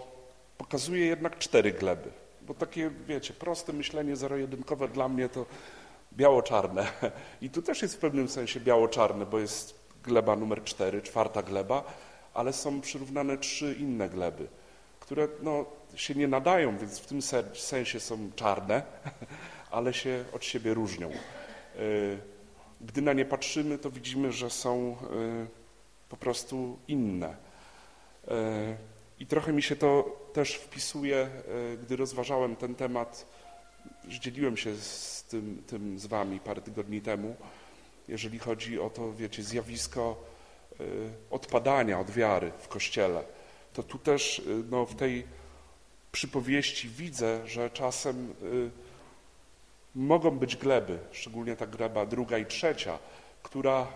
pokazuje jednak cztery gleby. Bo takie, wiecie, proste myślenie zero-jedynkowe dla mnie to biało-czarne. I tu też jest w pewnym sensie biało-czarne, bo jest gleba numer cztery, czwarta gleba, ale są przyrównane trzy inne gleby, które no, się nie nadają, więc w tym sensie są czarne, <laughs> ale się od siebie różnią. Y, gdy na nie patrzymy, to widzimy, że są y, po prostu inne. E, I trochę mi się to też wpisuje, e, gdy rozważałem ten temat, dzieliłem się z tym, tym z wami parę tygodni temu, jeżeli chodzi o to, wiecie, zjawisko e, odpadania od wiary w Kościele. To tu też no, w tej przypowieści widzę, że czasem mogą być gleby, szczególnie ta gleba druga i trzecia, która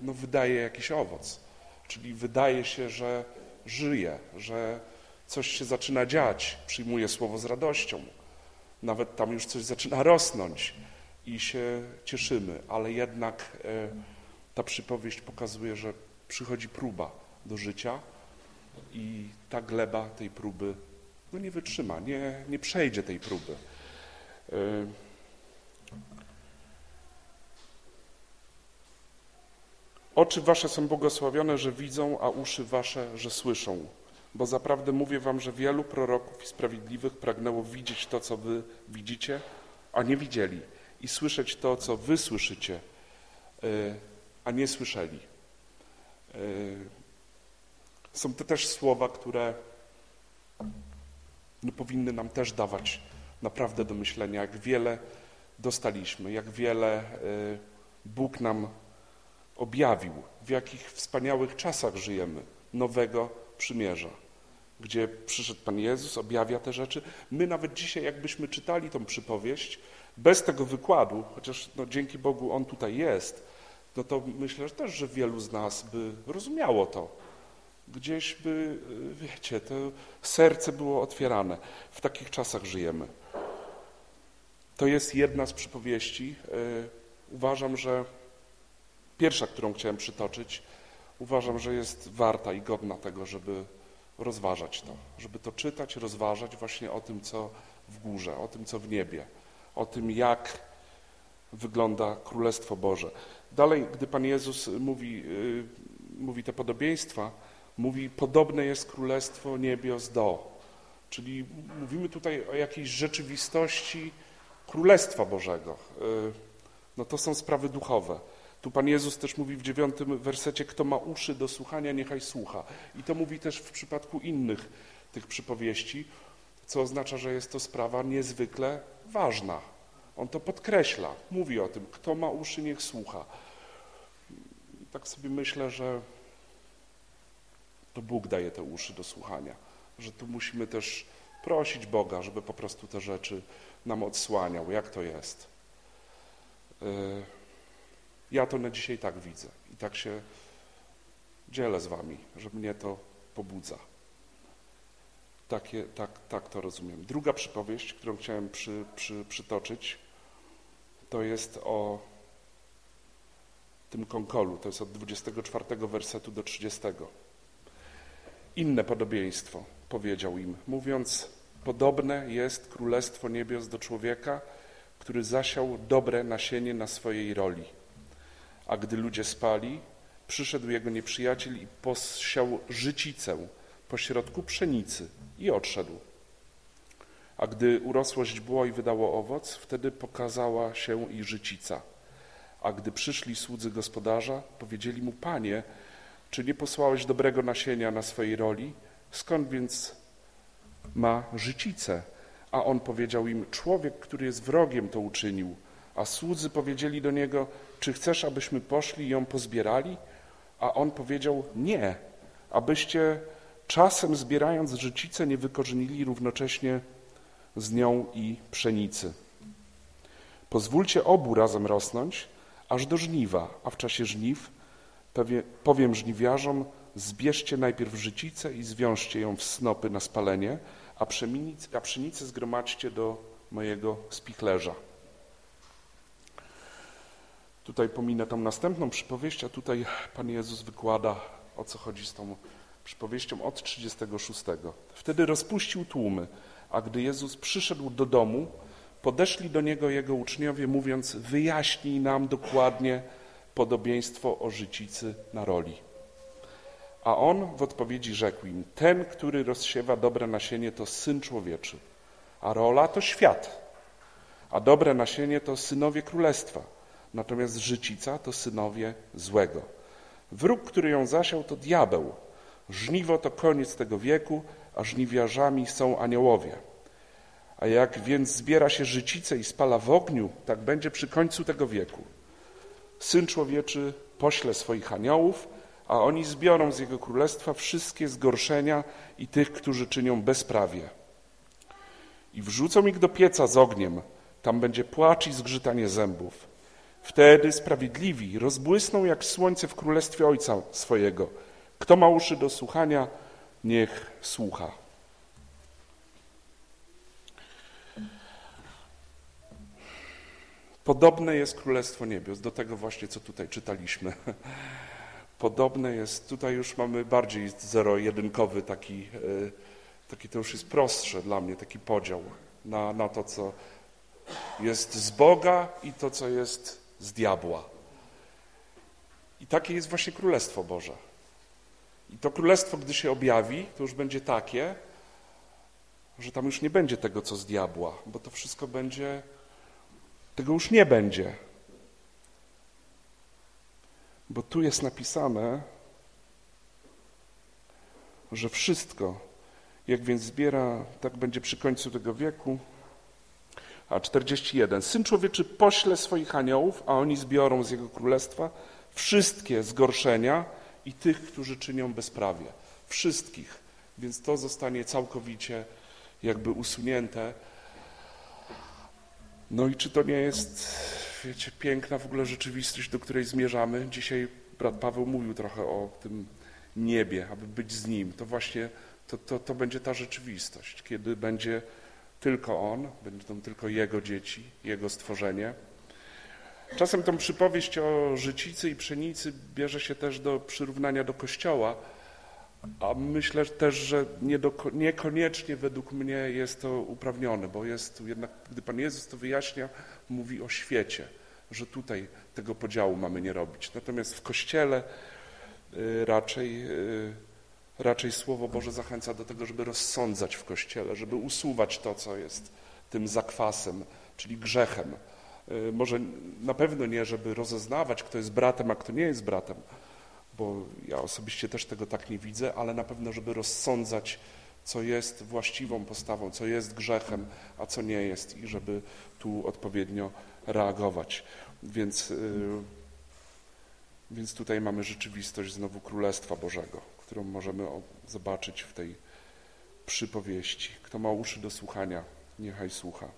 no, wydaje jakiś owoc. Czyli wydaje się, że żyje, że coś się zaczyna dziać, przyjmuje słowo z radością. nawet tam już coś zaczyna rosnąć i się cieszymy, ale jednak e, ta przypowieść pokazuje, że przychodzi próba do życia i ta gleba tej próby no nie wytrzyma, nie, nie przejdzie tej próby. Oczy wasze są błogosławione, że widzą, a uszy wasze, że słyszą. Bo zaprawdę mówię wam, że wielu proroków i sprawiedliwych pragnęło widzieć to, co wy widzicie, a nie widzieli, i słyszeć to, co wy słyszycie, e, a nie słyszeli. E, są to też słowa, które no, powinny nam też dawać naprawdę do myślenia, jak wiele dostaliśmy, jak wiele e, Bóg nam objawił, w jakich wspaniałych czasach żyjemy, nowego przymierza, gdzie przyszedł Pan Jezus, objawia te rzeczy. My nawet dzisiaj, jakbyśmy czytali tą przypowieść, bez tego wykładu, chociaż no, dzięki Bogu On tutaj jest, no to myślę że też, że wielu z nas by rozumiało to. Gdzieś by, wiecie, to serce było otwierane. W takich czasach żyjemy. To jest jedna z przypowieści. E, uważam, że Pierwsza, którą chciałem przytoczyć, uważam, że jest warta i godna tego, żeby rozważać to, żeby to czytać, rozważać właśnie o tym, co w górze, o tym, co w niebie, o tym, jak wygląda Królestwo Boże. Dalej, gdy Pan Jezus mówi, yy, mówi te podobieństwa, mówi, podobne jest Królestwo Niebios do. Czyli mówimy tutaj o jakiejś rzeczywistości Królestwa Bożego. Yy, no to są sprawy duchowe. Tu Pan Jezus też mówi w dziewiątym wersecie, kto ma uszy do słuchania, niechaj słucha. I to mówi też w przypadku innych tych przypowieści, co oznacza, że jest to sprawa niezwykle ważna. On to podkreśla, mówi o tym, kto ma uszy, niech słucha. I tak sobie myślę, że to Bóg daje te uszy do słuchania, że tu musimy też prosić Boga, żeby po prostu te rzeczy nam odsłaniał, jak to jest. Yy. Ja to na dzisiaj tak widzę i tak się dzielę z wami, że mnie to pobudza. Takie, tak, tak to rozumiem. Druga przypowieść, którą chciałem przy, przy, przytoczyć, to jest o tym konkolu. To jest od 24 wersetu do 30. Inne podobieństwo powiedział im, mówiąc, podobne jest Królestwo Niebios do człowieka, który zasiał dobre nasienie na swojej roli – a gdy ludzie spali, przyszedł jego nieprzyjaciel i posiał życicę pośrodku pszenicy i odszedł. A gdy urosło źdźbło i wydało owoc, wtedy pokazała się i życica. A gdy przyszli słudzy gospodarza, powiedzieli mu, Panie, czy nie posłałeś dobrego nasienia na swojej roli? Skąd więc ma życicę? A on powiedział im, człowiek, który jest wrogiem, to uczynił. A słudzy powiedzieli do niego, czy chcesz, abyśmy poszli i ją pozbierali? A on powiedział, nie, abyście czasem zbierając życicę nie wykorzenili równocześnie z nią i pszenicy. Pozwólcie obu razem rosnąć, aż do żniwa, a w czasie żniw powiem żniwiarzom, zbierzcie najpierw życicę i zwiążcie ją w snopy na spalenie, a pszenicę zgromadźcie do mojego spichlerza. Tutaj pominę tą następną przypowieść, a tutaj Pan Jezus wykłada, o co chodzi z tą przypowieścią od 36. Wtedy rozpuścił tłumy, a gdy Jezus przyszedł do domu, podeszli do Niego Jego uczniowie, mówiąc, wyjaśnij nam dokładnie podobieństwo o życicy na roli. A On w odpowiedzi rzekł im, ten, który rozsiewa dobre nasienie, to Syn Człowieczy, a rola to świat, a dobre nasienie to synowie Królestwa – natomiast życica to synowie złego. Wróg, który ją zasiał, to diabeł. Żniwo to koniec tego wieku, a żniwiarzami są aniołowie. A jak więc zbiera się życice i spala w ogniu, tak będzie przy końcu tego wieku. Syn człowieczy pośle swoich aniołów, a oni zbiorą z jego królestwa wszystkie zgorszenia i tych, którzy czynią bezprawie. I wrzucą ich do pieca z ogniem, tam będzie płacz i zgrzytanie zębów. Wtedy sprawiedliwi rozbłysną jak słońce w królestwie Ojca swojego. Kto ma uszy do słuchania, niech słucha. Podobne jest Królestwo Niebios, do tego właśnie, co tutaj czytaliśmy. <laughs> Podobne jest, tutaj już mamy bardziej zero-jedynkowy taki, e, taki to już jest prostsze dla mnie, taki podział na, na to, co jest z Boga i to, co jest z diabła. I takie jest właśnie Królestwo Boże. I to Królestwo, gdy się objawi, to już będzie takie, że tam już nie będzie tego, co z diabła, bo to wszystko będzie, tego już nie będzie. Bo tu jest napisane, że wszystko, jak więc zbiera, tak będzie przy końcu tego wieku. A 41. Syn człowieczy pośle swoich aniołów, a oni zbiorą z jego królestwa wszystkie zgorszenia i tych, którzy czynią bezprawie. Wszystkich. Więc to zostanie całkowicie jakby usunięte. No i czy to nie jest, wiecie, piękna w ogóle rzeczywistość, do której zmierzamy? Dzisiaj brat Paweł mówił trochę o tym niebie, aby być z Nim. To właśnie to, to, to będzie ta rzeczywistość, kiedy będzie tylko On, będą tylko Jego dzieci, Jego stworzenie. Czasem tą przypowieść o życicy i pszenicy bierze się też do przyrównania do Kościoła, a myślę też, że nie do, niekoniecznie według mnie jest to uprawnione, bo jest jednak, gdy Pan Jezus to wyjaśnia, mówi o świecie, że tutaj tego podziału mamy nie robić. Natomiast w Kościele y, raczej, y, raczej Słowo Boże zachęca do tego, żeby rozsądzać w Kościele, żeby usuwać to, co jest tym zakwasem, czyli grzechem. Y, może na pewno nie, żeby rozeznawać, kto jest bratem, a kto nie jest bratem, bo ja osobiście też tego tak nie widzę, ale na pewno, żeby rozsądzać, co jest właściwą postawą, co jest grzechem, a co nie jest i żeby tu odpowiednio reagować. Więc, yy, więc tutaj mamy rzeczywistość znowu Królestwa Bożego, którą możemy zobaczyć w tej przypowieści. Kto ma uszy do słuchania, niechaj słucha.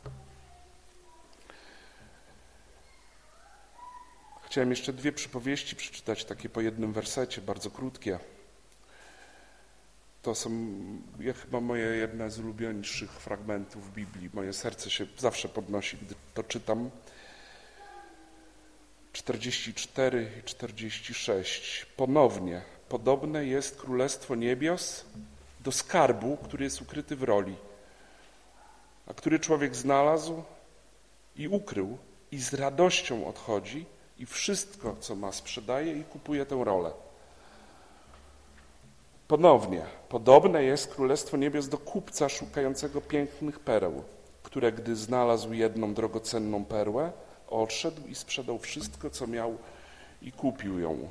Chciałem jeszcze dwie przypowieści przeczytać, takie po jednym wersecie, bardzo krótkie. To są ja, chyba moje jedne z ulubieńszych fragmentów Biblii. Moje serce się zawsze podnosi, gdy to czytam. 44 i 46. Ponownie, podobne jest Królestwo Niebios do skarbu, który jest ukryty w roli, a który człowiek znalazł i ukrył i z radością odchodzi i wszystko, co ma, sprzedaje i kupuje tę rolę. Ponownie, podobne jest Królestwo Niebios do kupca szukającego pięknych pereł, które gdy znalazł jedną drogocenną perłę, odszedł i sprzedał wszystko, co miał i kupił ją.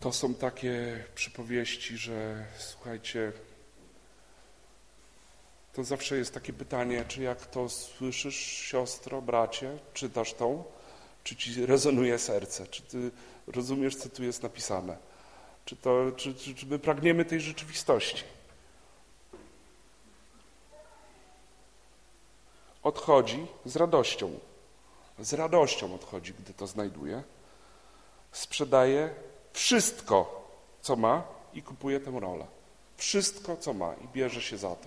To są takie przypowieści, że słuchajcie, to zawsze jest takie pytanie, czy jak to słyszysz, siostro, bracie, czytasz tą, czy ci rezonuje serce, czy ty rozumiesz, co tu jest napisane, czy, to, czy, czy, czy my pragniemy tej rzeczywistości. Odchodzi z radością, z radością odchodzi, gdy to znajduje, sprzedaje wszystko, co ma i kupuje tę rolę. Wszystko, co ma i bierze się za to.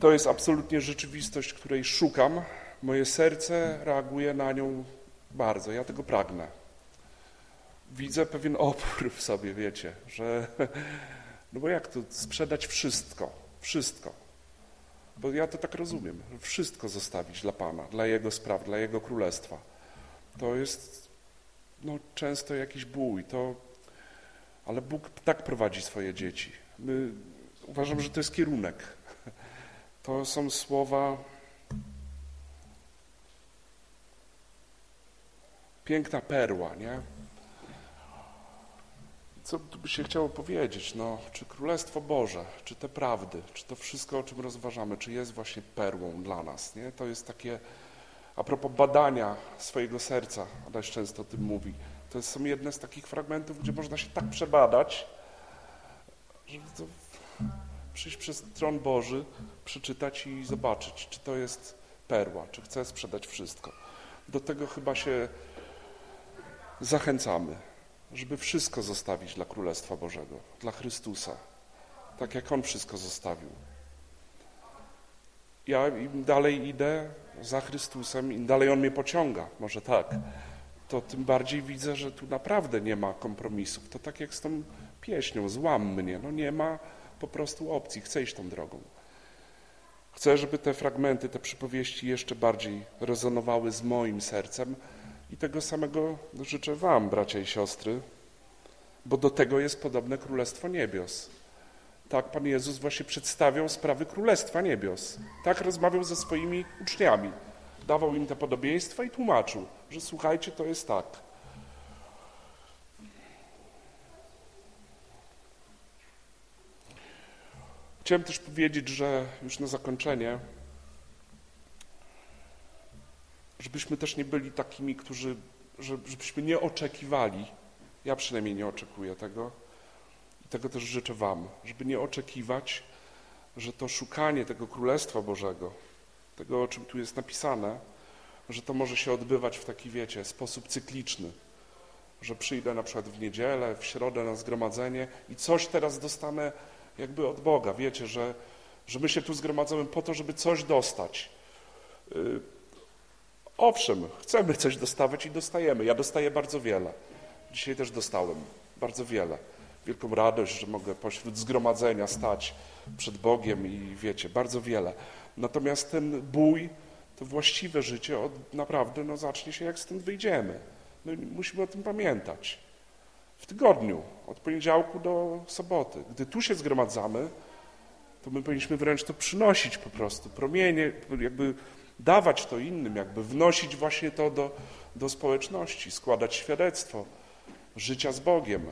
To jest absolutnie rzeczywistość, której szukam. Moje serce reaguje na nią bardzo. Ja tego pragnę. Widzę pewien opór w sobie, wiecie, że <laughs> no bo jak to sprzedać wszystko, wszystko. Bo ja to tak rozumiem, wszystko zostawić dla Pana, dla Jego spraw, dla Jego królestwa. To jest no, często jakiś bój, to, ale Bóg tak prowadzi swoje dzieci. My, uważam, że to jest kierunek. To są słowa piękna perła, nie? Co tu by się chciało powiedzieć? No, czy Królestwo Boże, czy te prawdy, czy to wszystko, o czym rozważamy, czy jest właśnie perłą dla nas, nie? To jest takie, a propos badania swojego serca, Adaś często o tym mówi, to są jedne z takich fragmentów, gdzie można się tak przebadać, że to przyjść przez tron Boży, przeczytać i zobaczyć, czy to jest perła, czy chce sprzedać wszystko. Do tego chyba się zachęcamy, żeby wszystko zostawić dla Królestwa Bożego, dla Chrystusa, tak jak On wszystko zostawił. ja im dalej idę za Chrystusem, im dalej On mnie pociąga, może tak, to tym bardziej widzę, że tu naprawdę nie ma kompromisów. To tak jak z tą pieśnią, złam mnie, no nie ma po prostu opcji, chcę iść tą drogą. Chcę, żeby te fragmenty, te przypowieści jeszcze bardziej rezonowały z moim sercem i tego samego życzę Wam, bracia i siostry, bo do tego jest podobne Królestwo Niebios. Tak Pan Jezus właśnie przedstawiał sprawy Królestwa Niebios. Tak rozmawiał ze swoimi uczniami. Dawał im te podobieństwa i tłumaczył, że słuchajcie, to jest tak. Chciałem też powiedzieć, że już na zakończenie, żebyśmy też nie byli takimi, którzy, żebyśmy nie oczekiwali, ja przynajmniej nie oczekuję tego i tego też życzę Wam, żeby nie oczekiwać, że to szukanie tego Królestwa Bożego, tego o czym tu jest napisane, że to może się odbywać w taki, wiecie, sposób cykliczny, że przyjdę na przykład w niedzielę, w środę na zgromadzenie i coś teraz dostanę jakby od Boga. Wiecie, że, że my się tu zgromadzamy po to, żeby coś dostać. Yy, owszem, chcemy coś dostawać i dostajemy. Ja dostaję bardzo wiele. Dzisiaj też dostałem bardzo wiele. Wielką radość, że mogę pośród zgromadzenia stać przed Bogiem i wiecie, bardzo wiele. Natomiast ten bój, to właściwe życie od, naprawdę no, zacznie się, jak stąd wyjdziemy. No, musimy o tym pamiętać w tygodniu, od poniedziałku do soboty. Gdy tu się zgromadzamy, to my powinniśmy wręcz to przynosić po prostu, promienie, jakby dawać to innym, jakby wnosić właśnie to do, do społeczności, składać świadectwo życia z Bogiem.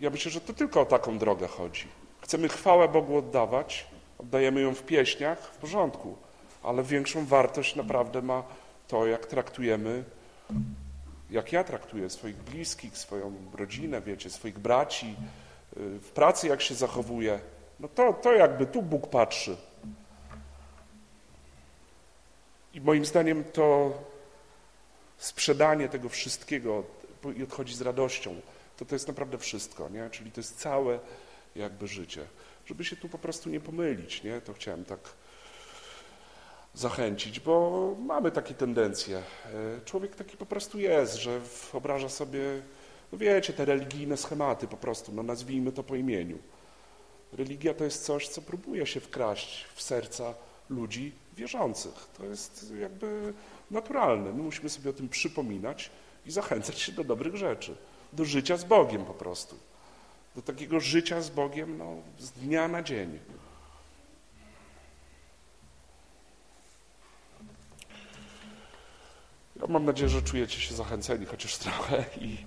Ja myślę, że to tylko o taką drogę chodzi. Chcemy chwałę Bogu oddawać, oddajemy ją w pieśniach, w porządku, ale większą wartość naprawdę ma to, jak traktujemy jak ja traktuję swoich bliskich, swoją rodzinę, wiecie, swoich braci, y, w pracy jak się zachowuję, no to, to jakby tu Bóg patrzy. I moim zdaniem to sprzedanie tego wszystkiego i odchodzi z radością, to to jest naprawdę wszystko, nie? Czyli to jest całe jakby życie. Żeby się tu po prostu nie pomylić, nie? To chciałem tak zachęcić, bo mamy takie tendencje. E, człowiek taki po prostu jest, że wyobraża sobie, no wiecie, te religijne schematy po prostu, no nazwijmy to po imieniu. Religia to jest coś, co próbuje się wkraść w serca ludzi wierzących. To jest jakby naturalne. My musimy sobie o tym przypominać i zachęcać się do dobrych rzeczy, do życia z Bogiem po prostu. Do takiego życia z Bogiem no, z dnia na dzień. Ja mam nadzieję, że czujecie się zachęceni chociaż trochę i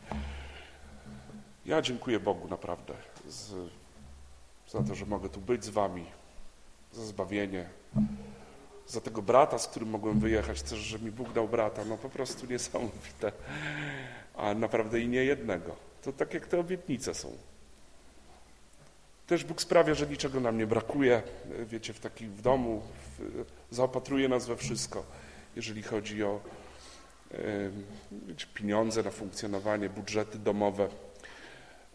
ja dziękuję Bogu naprawdę z, za to, że mogę tu być z wami, za zbawienie, za tego brata, z którym mogłem wyjechać, też, że mi Bóg dał brata, no po prostu niesamowite, a naprawdę i nie jednego. To tak jak te obietnice są. Też Bóg sprawia, że niczego nam nie brakuje, wiecie, w takim w domu, w, zaopatruje nas we wszystko, jeżeli chodzi o pieniądze na funkcjonowanie, budżety domowe.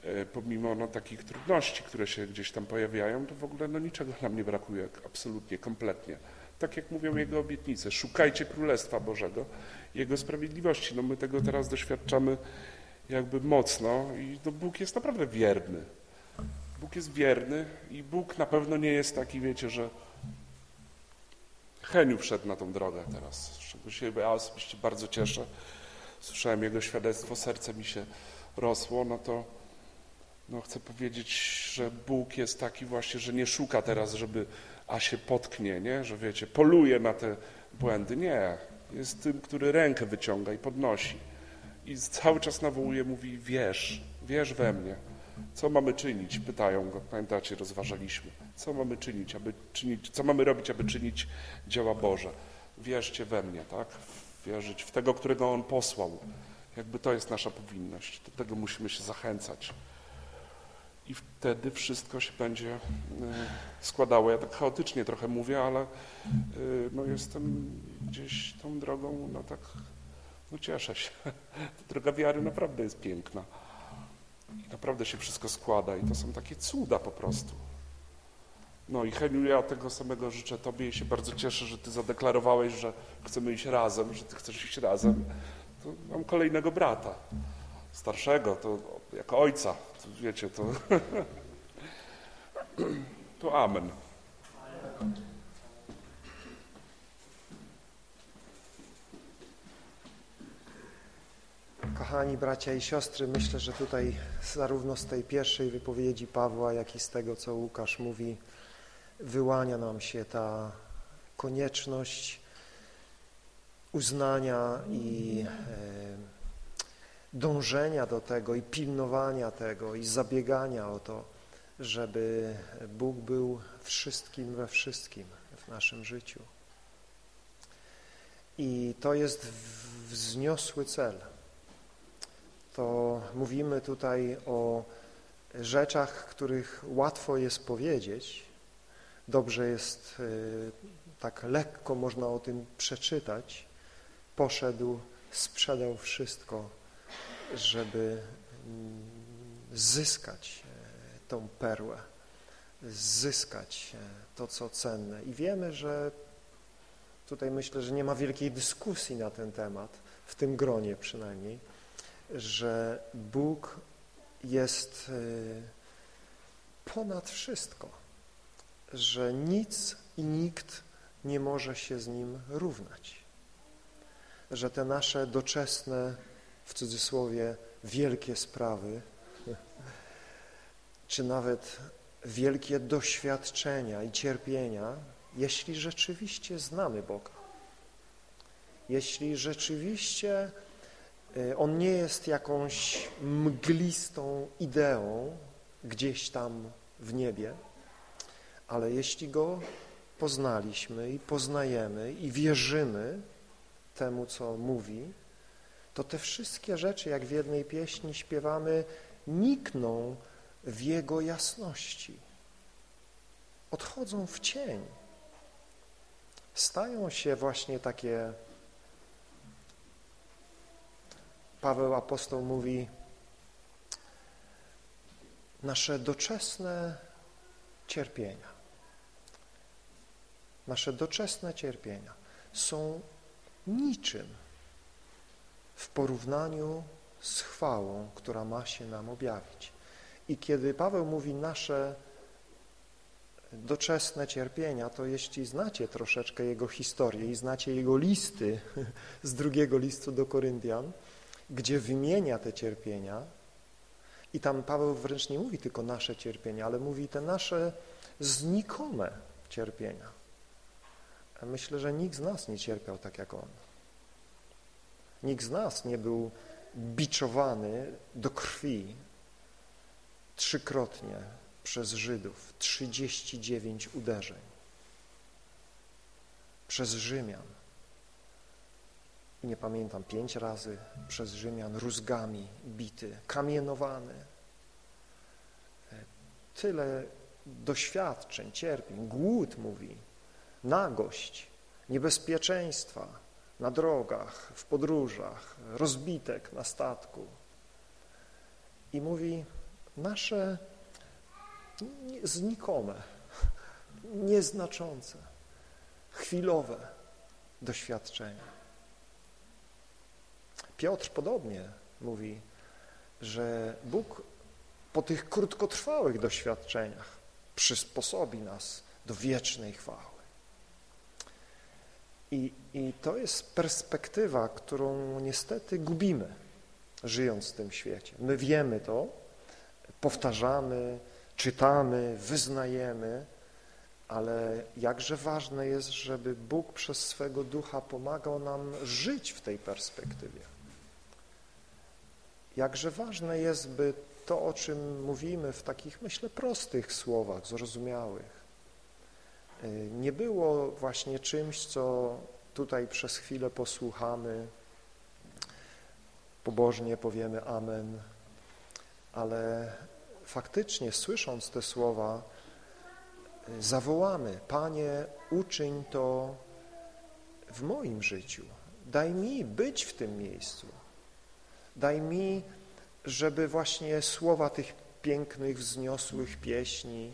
E, pomimo no, takich trudności, które się gdzieś tam pojawiają, to w ogóle no, niczego nam nie brakuje, absolutnie, kompletnie. Tak jak mówią Jego obietnice, szukajcie Królestwa Bożego, Jego sprawiedliwości. No my tego teraz doświadczamy jakby mocno i no, Bóg jest naprawdę wierny. Bóg jest wierny i Bóg na pewno nie jest taki, wiecie, że Heniu wszedł na tą drogę teraz, z czego się ja osobiście bardzo cieszę. Słyszałem jego świadectwo, serce mi się rosło, no to no chcę powiedzieć, że Bóg jest taki właśnie, że nie szuka teraz, żeby a się potknie, nie? że wiecie, poluje na te błędy. Nie, jest tym, który rękę wyciąga i podnosi. I cały czas nawołuje, mówi, wierz, wierz we mnie. Co mamy czynić? Pytają go, pamiętacie, rozważaliśmy. Co mamy czynić, aby czynić, co mamy robić, aby czynić dzieła Boże? Wierzcie we mnie, tak? Wierzyć w tego, którego On posłał. Jakby to jest nasza powinność. Do tego musimy się zachęcać. I wtedy wszystko się będzie y, składało. Ja tak chaotycznie trochę mówię, ale y, no jestem gdzieś tą drogą, no tak, no cieszę się. Ta droga wiary naprawdę jest piękna. I naprawdę się wszystko składa i to są takie cuda po prostu. No i Heniu, ja tego samego życzę Tobie i się bardzo cieszę, że Ty zadeklarowałeś, że chcemy iść razem, że Ty chcesz iść razem. To mam kolejnego brata, starszego, to jako ojca, wiecie, to... <laughs> to amen. Kochani bracia i siostry, myślę, że tutaj zarówno z tej pierwszej wypowiedzi Pawła, jak i z tego, co Łukasz mówi, wyłania nam się ta konieczność uznania i e, dążenia do tego i pilnowania tego i zabiegania o to, żeby Bóg był wszystkim we wszystkim w naszym życiu. I to jest wzniosły cel to mówimy tutaj o rzeczach, których łatwo jest powiedzieć. Dobrze jest, y, tak lekko można o tym przeczytać. Poszedł, sprzedał wszystko, żeby mm, zyskać e, tą perłę, zyskać e, to, co cenne. I wiemy, że tutaj myślę, że nie ma wielkiej dyskusji na ten temat, w tym gronie przynajmniej, że Bóg jest y, ponad wszystko, że nic i nikt nie może się z Nim równać, że te nasze doczesne, w cudzysłowie, wielkie sprawy, <laughs> czy nawet wielkie doświadczenia i cierpienia, jeśli rzeczywiście znamy Boga, jeśli rzeczywiście E, on nie jest jakąś mglistą ideą gdzieś tam w niebie, ale jeśli Go poznaliśmy i poznajemy i wierzymy temu, co mówi, to te wszystkie rzeczy, jak w jednej pieśni śpiewamy, nikną w Jego jasności. Odchodzą w cień. Stają się właśnie takie Paweł apostoł mówi nasze doczesne cierpienia, nasze doczesne cierpienia są niczym w porównaniu z chwałą, która ma się nam objawić. I kiedy Paweł mówi nasze doczesne cierpienia, to jeśli znacie troszeczkę jego historię i znacie jego listy <laughs> z drugiego listu do Koryntian, gdzie wymienia te cierpienia i tam Paweł wręcz nie mówi tylko nasze cierpienia, ale mówi te nasze znikome cierpienia. Myślę, że nikt z nas nie cierpiał tak jak on. Nikt z nas nie był biczowany do krwi trzykrotnie przez Żydów, 39 uderzeń, przez Rzymian, nie pamiętam, pięć razy przez Rzymian rózgami bity, kamienowany. Tyle doświadczeń, cierpień, głód mówi, nagość, niebezpieczeństwa na drogach, w podróżach, rozbitek na statku. I mówi, nasze znikome, nieznaczące, chwilowe doświadczenia. Piotr podobnie mówi, że Bóg po tych krótkotrwałych doświadczeniach przysposobi nas do wiecznej chwały. I, I to jest perspektywa, którą niestety gubimy, żyjąc w tym świecie. My wiemy to, powtarzamy, czytamy, wyznajemy, ale jakże ważne jest, żeby Bóg przez swego Ducha pomagał nam żyć w tej perspektywie. Jakże ważne jest, by to, o czym mówimy w takich, myślę, prostych słowach, zrozumiałych, nie było właśnie czymś, co tutaj przez chwilę posłuchamy, pobożnie powiemy Amen, ale faktycznie słysząc te słowa y, zawołamy, Panie, uczyń to w moim życiu, daj mi być w tym miejscu, Daj mi, żeby właśnie słowa tych pięknych, wzniosłych pieśni,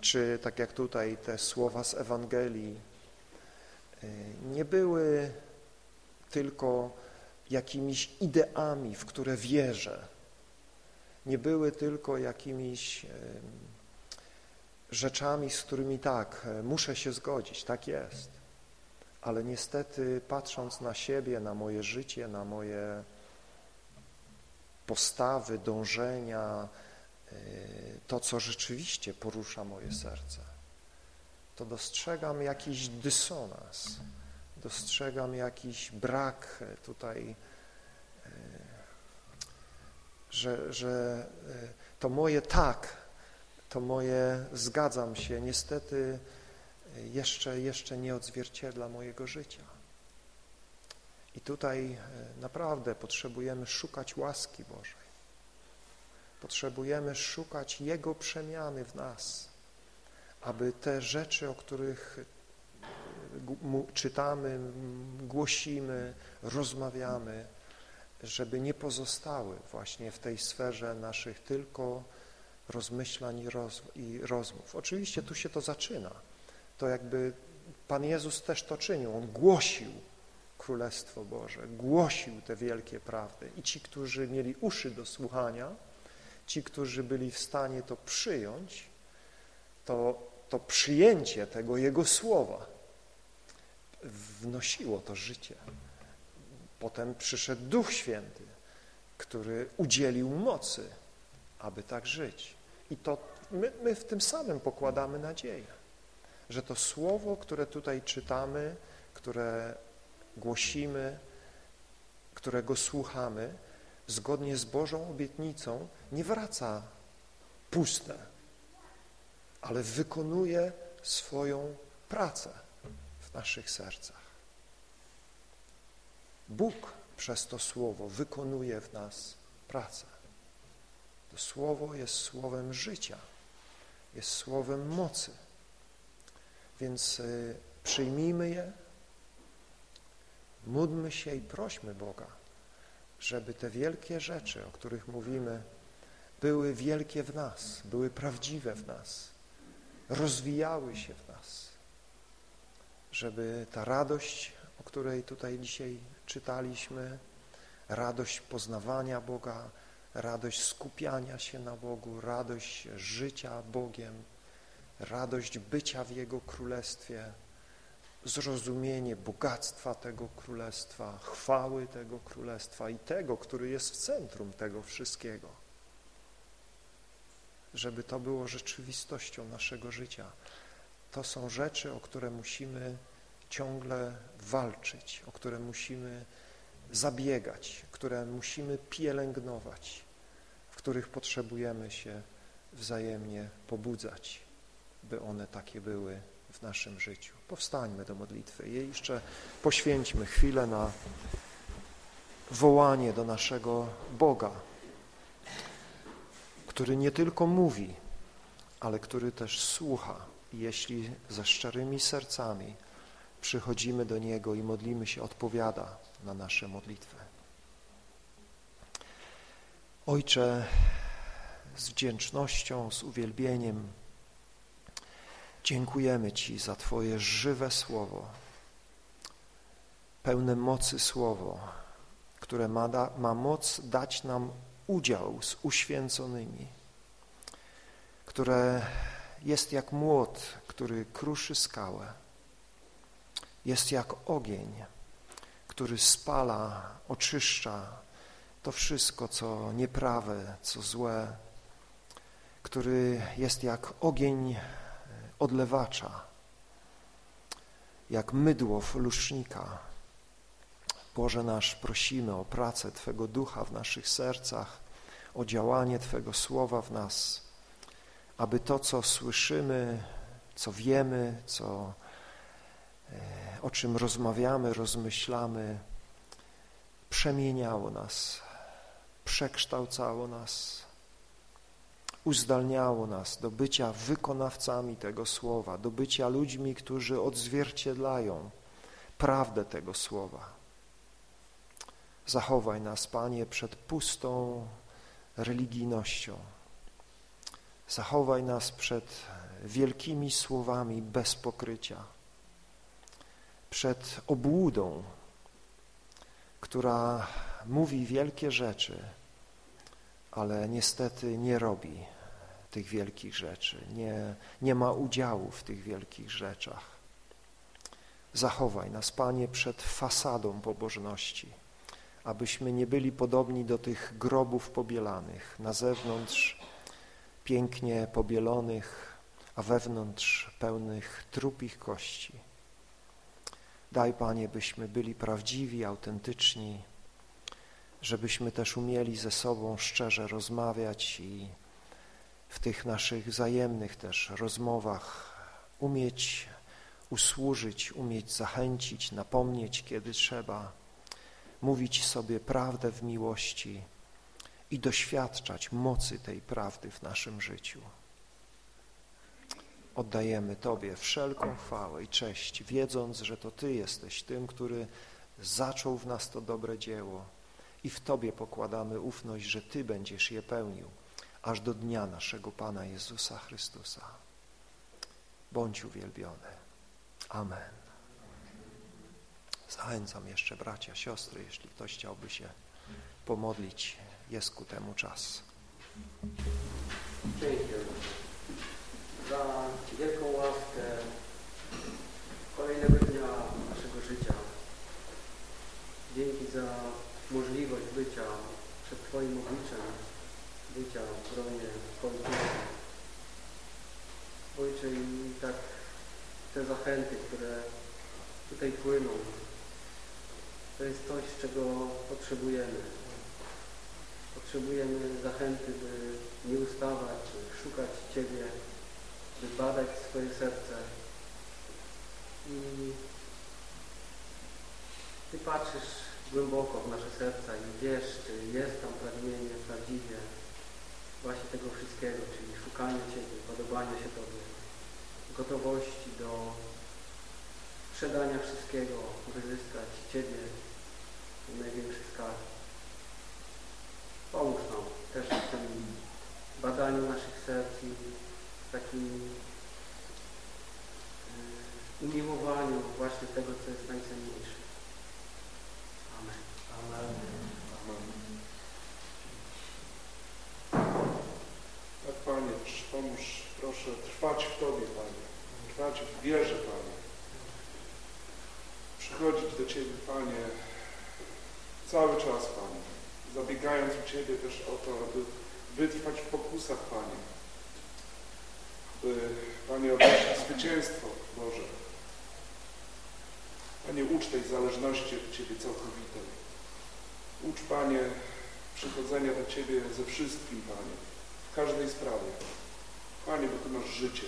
czy tak jak tutaj te słowa z Ewangelii, y, nie były tylko jakimiś ideami, w które wierzę, nie były tylko jakimiś rzeczami, z którymi tak, e, muszę się zgodzić, tak jest. Ale niestety patrząc na siebie, na moje życie, na moje postawy, dążenia, to, co rzeczywiście porusza moje serce, to dostrzegam jakiś dysonans, dostrzegam jakiś brak tutaj, e, że, że to moje tak, to moje zgadzam się niestety jeszcze, jeszcze nie odzwierciedla mojego życia. I tutaj naprawdę potrzebujemy szukać łaski Bożej. Potrzebujemy szukać Jego przemiany w nas, aby te rzeczy, o których e, czytamy, głosimy, rozmawiamy, żeby nie pozostały właśnie w tej sferze naszych tylko rozmyślań i, roz, i rozmów. Oczywiście tu się to zaczyna. To jakby Pan Jezus też to czynił. On głosił Królestwo Boże, głosił te wielkie prawdy. I ci, którzy mieli uszy do słuchania, ci, którzy byli w stanie to przyjąć, to, to przyjęcie tego Jego Słowa wnosiło to życie. Potem przyszedł Duch Święty, który udzielił mocy, aby tak żyć. I to my, my w tym samym pokładamy nadzieję, że to słowo, które tutaj czytamy, które głosimy, którego słuchamy, zgodnie z Bożą obietnicą nie wraca puste, ale wykonuje swoją pracę w naszych sercach. Bóg przez to słowo wykonuje w nas pracę. To słowo jest słowem życia, jest słowem mocy. Więc y, przyjmijmy je, módlmy się i prośmy Boga, żeby te wielkie rzeczy, o których mówimy, były wielkie w nas, były prawdziwe w nas, rozwijały się w nas, żeby ta radość, o której tutaj dzisiaj czytaliśmy, radość poznawania Boga, radość skupiania się na Bogu, radość życia Bogiem, radość bycia w Jego Królestwie, zrozumienie bogactwa tego Królestwa, chwały tego Królestwa i tego, który jest w centrum tego wszystkiego. Żeby to było rzeczywistością naszego życia. To są rzeczy, o które musimy ciągle walczyć, o które musimy zabiegać, które musimy pielęgnować, w których potrzebujemy się wzajemnie pobudzać, by one takie były w naszym życiu. Powstańmy do modlitwy i jeszcze poświęćmy chwilę na wołanie do naszego Boga, który nie tylko mówi, ale który też słucha. Jeśli ze szczerymi sercami przychodzimy do Niego i modlimy się, odpowiada na nasze modlitwy. Ojcze, z wdzięcznością, z uwielbieniem dziękujemy Ci za Twoje żywe słowo, pełne mocy słowo, które ma, da, ma moc dać nam udział z uświęconymi, które jest jak młot, który kruszy skałę, jest jak ogień, który spala, oczyszcza to wszystko, co nieprawe, co złe, który jest jak ogień odlewacza, jak mydło lusznika. Boże nasz, prosimy o pracę Twego Ducha w naszych sercach, o działanie Twego Słowa w nas, aby to, co słyszymy, co wiemy, co E, o czym rozmawiamy, rozmyślamy, przemieniało nas, przekształcało nas, uzdalniało nas do bycia wykonawcami tego słowa, do bycia ludźmi, którzy odzwierciedlają prawdę tego słowa. Zachowaj nas, Panie, przed pustą religijnością. Zachowaj nas przed wielkimi słowami bez pokrycia, przed obłudą, która mówi wielkie rzeczy, ale niestety nie robi tych wielkich rzeczy, nie, nie ma udziału w tych wielkich rzeczach. Zachowaj nas, Panie, przed fasadą pobożności, abyśmy nie byli podobni do tych grobów pobielanych, na zewnątrz pięknie pobielonych, a wewnątrz pełnych trupich kości. Daj, Panie, byśmy byli prawdziwi, autentyczni, żebyśmy też umieli ze sobą szczerze rozmawiać i w tych naszych wzajemnych też rozmowach umieć usłużyć, umieć zachęcić, napomnieć, kiedy trzeba, mówić sobie prawdę w miłości i doświadczać mocy tej prawdy w naszym życiu. Oddajemy Tobie wszelką chwałę i cześć, wiedząc, że to Ty jesteś tym, który zaczął w nas to dobre dzieło i w Tobie pokładamy ufność, że Ty będziesz je pełnił aż do dnia naszego Pana Jezusa Chrystusa. Bądź uwielbiony. Amen. Zachęcam jeszcze bracia, siostry, jeśli ktoś chciałby się pomodlić, jest ku temu czas. Dziękuję za wielką łaskę kolejnego dnia naszego życia. Dzięki za możliwość bycia przed Twoim obliczem, bycia w gronie Twoich. Ojcze, i tak te zachęty, które tutaj płyną, to jest coś, czego potrzebujemy. Potrzebujemy zachęty, by nie ustawać, by szukać Ciebie, by badać swoje serce. I Ty patrzysz głęboko w nasze serca i wiesz, czy jest tam pragnienie prawdziwie właśnie tego wszystkiego, czyli szukania Ciebie, podobania się Tobie, gotowości do sprzedania wszystkiego, by zyskać Ciebie w największej skali. Pomóż nam też w tym badaniu naszych serc i takim y, umiłowaniu właśnie tego, co jest najcenniejsze. Tak, Panie, pomóż, proszę, trwać w Tobie, Panie, trwać w wierze, Panie. Przychodzić do Ciebie, Panie, cały czas, Panie, zabiegając u Ciebie też o to, aby wytrwać w pokusach, Panie, by, Panie, odnosić zwycięstwo, Boże. Panie, ucz tej zależności od Ciebie całkowitej. Ucz, Panie, przychodzenia do Ciebie ze wszystkim, Panie, w każdej sprawie. Panie, bo Ty masz życie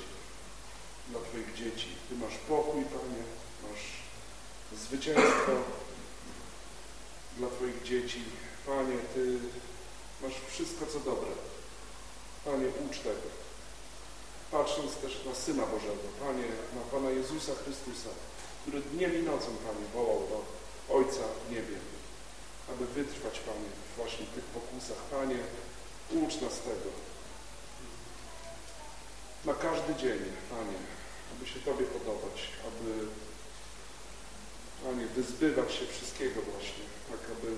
dla Twoich dzieci. Ty masz pokój, Panie, masz zwycięstwo dla Twoich dzieci. Panie, Ty masz wszystko, co dobre. Panie, ucz tego. Patrząc też na Syna Bożego, Panie, na Pana Jezusa Chrystusa, który dniem i nocą, Panie, wołał do Ojca w niebie, aby wytrwać, Panie, właśnie w tych pokusach. Panie, ucz nas tego. Na każdy dzień, Panie, aby się Tobie podobać, aby, Panie, wyzbywać się wszystkiego właśnie, tak aby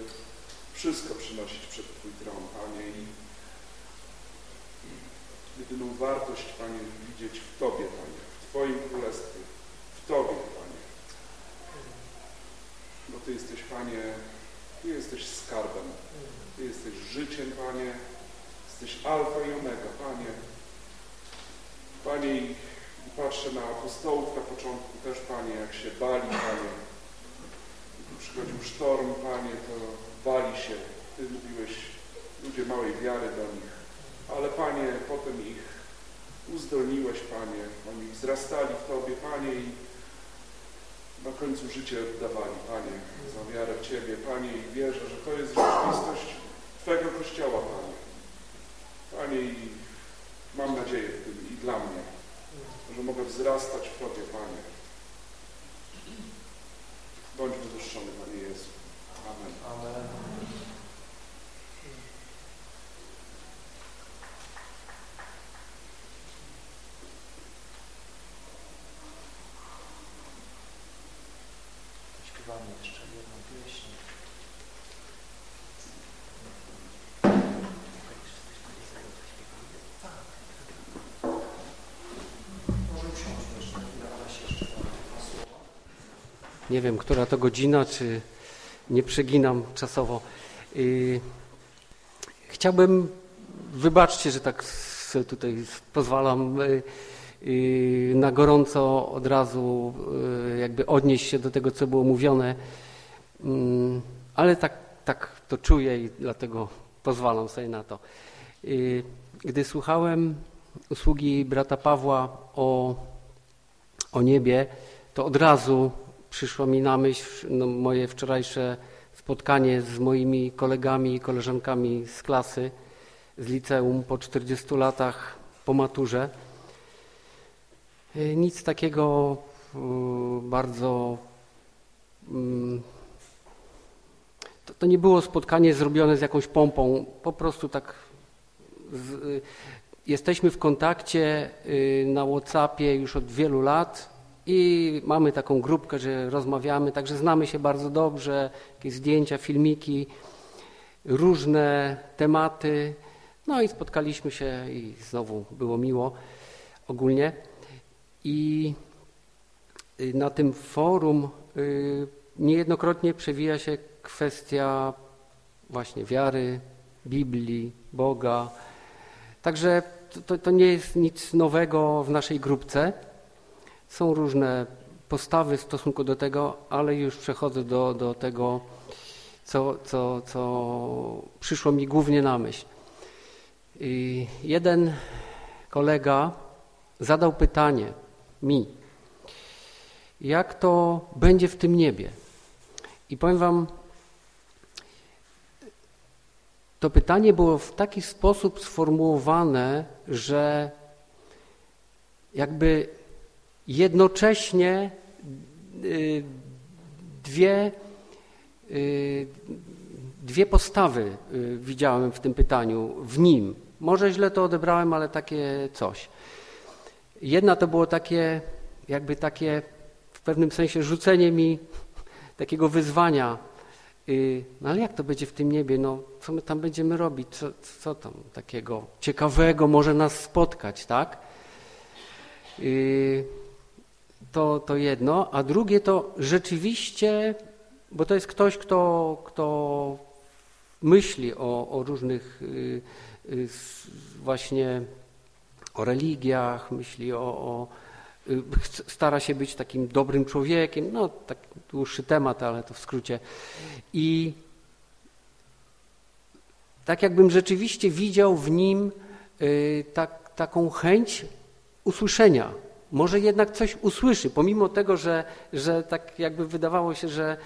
wszystko przynosić przed Twój tron, Panie, i jedyną wartość, Panie, widzieć w Tobie, Panie, w Twoim Królestwie, w Tobie, Panie. Bo Ty jesteś, Panie, jesteś skarbem, Ty jesteś życiem, Panie, jesteś alfa i omega, Panie. Panie, patrzę na apostołów na początku też, Panie, jak się bali, Panie. Przychodził sztorm, Panie, to bali się. Ty mówiłeś, ludzie małej wiary do nich. Ale, Panie, potem ich uzdolniłeś, Panie. Oni wzrastali w Tobie, Panie, i na końcu życie oddawali, Panie, za wiarę w Ciebie, Panie, i wierzę, że to jest rzeczywistość Twego Kościoła, Panie. Panie, i mam nadzieję w tym i dla mnie, że mogę wzrastać w Tobie, Panie. Bądź wywyższony, Panie Jezu. Amen. Amen. Nie wiem, która to godzina, czy nie przeginam czasowo. Y, chciałbym, wybaczcie, że tak tutaj pozwalam y, y, na gorąco od razu jakby odnieść się do tego, co było mówione, mm, ale tak, tak to czuję i dlatego pozwalam sobie na to. Gdy słuchałem usługi brata Pawła o, o niebie, to od razu przyszło mi na myśl no, moje wczorajsze spotkanie z moimi kolegami i koleżankami z klasy, z liceum po 40 latach po maturze. E, nic takiego bardzo. Mm, to, to nie było spotkanie zrobione z jakąś pompą, po prostu tak. Z, jesteśmy w kontakcie y, na WhatsAppie już od wielu lat i mamy taką grupkę, że rozmawiamy, także znamy się bardzo dobrze, jakieś zdjęcia, filmiki, różne tematy. No i spotkaliśmy się i znowu było miło ogólnie. I y, na tym forum y, niejednokrotnie przewija się kwestia właśnie wiary, Biblii, Boga. Także to, to nie jest nic nowego w naszej grupce. Są różne postawy w stosunku do tego, ale już przechodzę do, do tego, co, co, co przyszło mi głównie na myśl. I jeden kolega zadał pytanie mi, jak to będzie w tym niebie? I powiem Wam, to pytanie było w taki sposób sformułowane, że jakby jednocześnie y, dwie, y, dwie postawy y, widziałem w tym pytaniu, w nim. Może źle to odebrałem, ale takie coś. Jedna to było takie, jakby takie w pewnym sensie rzucenie mi takiego wyzwania. No ale jak to będzie w tym niebie? No, co my tam będziemy robić? Co, co tam takiego ciekawego może nas spotkać, tak? To, to jedno, a drugie to rzeczywiście, bo to jest ktoś, kto, kto myśli o, o różnych y, y, właśnie o religiach, myśli o, o y, stara się być takim dobrym człowiekiem, no tak dłuższy temat, ale to w skrócie. I tak jakbym rzeczywiście widział w nim tak, taką chęć usłyszenia może jednak coś usłyszy, pomimo tego, że, że tak jakby wydawało się, że,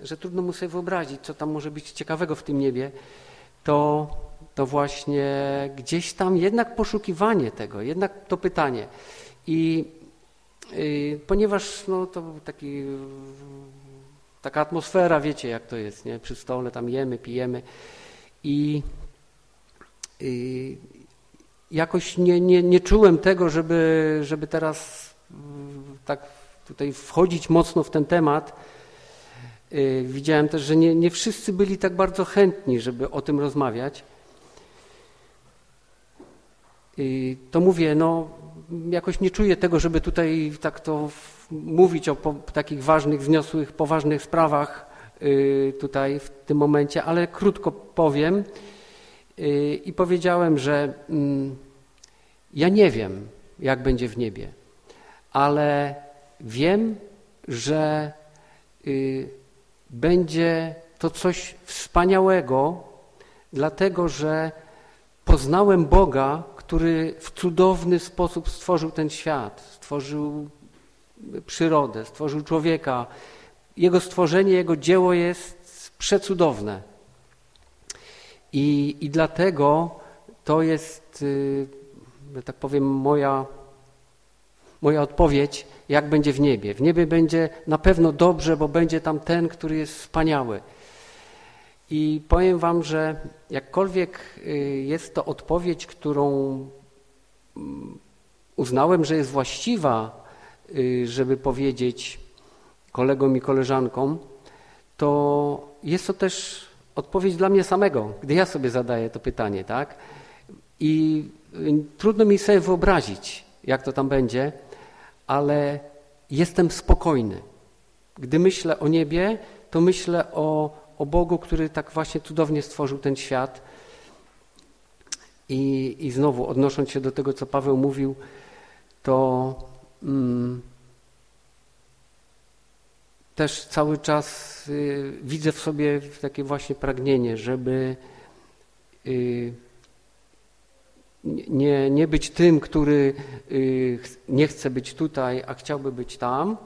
że trudno mu sobie wyobrazić, co tam może być ciekawego w tym niebie, to, to właśnie gdzieś tam jednak poszukiwanie tego, jednak to pytanie. I y, ponieważ no, to taki, taka atmosfera, wiecie jak to jest, nie? przy stole tam jemy, pijemy i, y, jakoś nie, nie, nie czułem tego, żeby, żeby teraz mm, tak tutaj wchodzić mocno w ten temat. Y, widziałem też, że nie, nie wszyscy byli tak bardzo chętni, żeby o tym rozmawiać. I to mówię, no jakoś nie czuję tego, żeby tutaj tak to mówić o takich ważnych, wniosłych, poważnych sprawach y, tutaj w tym momencie, ale krótko powiem. Y, i powiedziałem, że mm, ja nie wiem, jak będzie w niebie, ale wiem, że y, będzie to coś wspaniałego, dlatego że poznałem Boga, który w cudowny sposób stworzył ten świat, stworzył przyrodę, stworzył człowieka. Jego stworzenie, jego dzieło jest przecudowne. I, i dlatego to jest, y, że tak powiem, moja, moja odpowiedź, jak będzie w niebie. W niebie będzie na pewno dobrze, bo będzie tam ten, który jest wspaniały. I powiem Wam, że jakkolwiek y, jest to odpowiedź, którą mm, uznałem, że jest właściwa, y, żeby powiedzieć kolegom i koleżankom, to jest to też odpowiedź dla mnie samego, gdy ja sobie zadaję to pytanie, tak? I y, trudno mi sobie wyobrazić, jak to tam będzie, ale jestem spokojny. Gdy myślę o niebie, to myślę o, o Bogu, który tak właśnie cudownie stworzył ten świat. I, I znowu odnosząc się do tego, co Paweł mówił, to mm, też cały czas y, widzę w sobie takie właśnie pragnienie, żeby y, nie, nie być tym, który y, nie chce być tutaj, a chciałby być tam,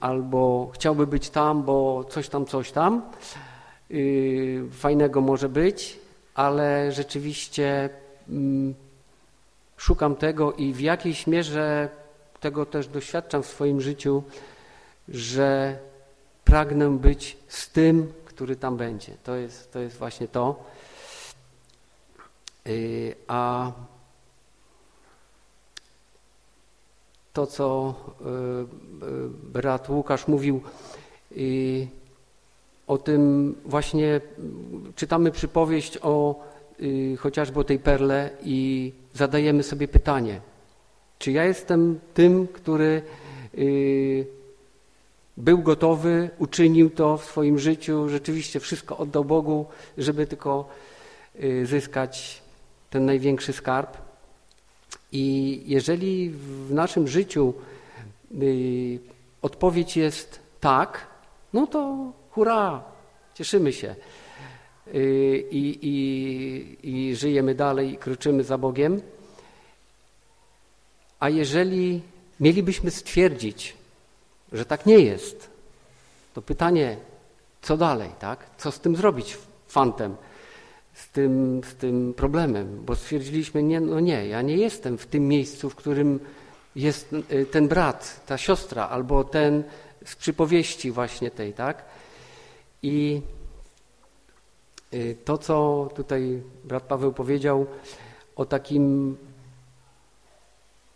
albo chciałby być tam, bo coś tam, coś tam. Fajnego może być, ale rzeczywiście mm, szukam tego i w jakiejś mierze tego też doświadczam w swoim życiu, że pragnę być z tym, który tam będzie. To jest, to jest właśnie to. Y, a to, co y, y, brat Łukasz mówił o tym właśnie, czytamy przypowieść o chociażby o tej perle i zadajemy sobie pytanie, czy ja jestem tym, który był gotowy, uczynił to w swoim życiu, rzeczywiście wszystko oddał Bogu, żeby tylko zyskać ten największy skarb. I jeżeli w naszym życiu y, odpowiedź jest tak, no to hurra, cieszymy się y, i, i, i żyjemy dalej i kroczymy za Bogiem. A jeżeli mielibyśmy stwierdzić, że tak nie jest, to pytanie, co dalej, tak? Co z tym zrobić fantem? z tym, z tym problemem, bo stwierdziliśmy, nie, no nie, ja nie jestem w tym miejscu, w którym jest y, ten brat, ta siostra, albo ten z przypowieści właśnie tej, tak? I y, to, co tutaj brat Paweł powiedział o takim,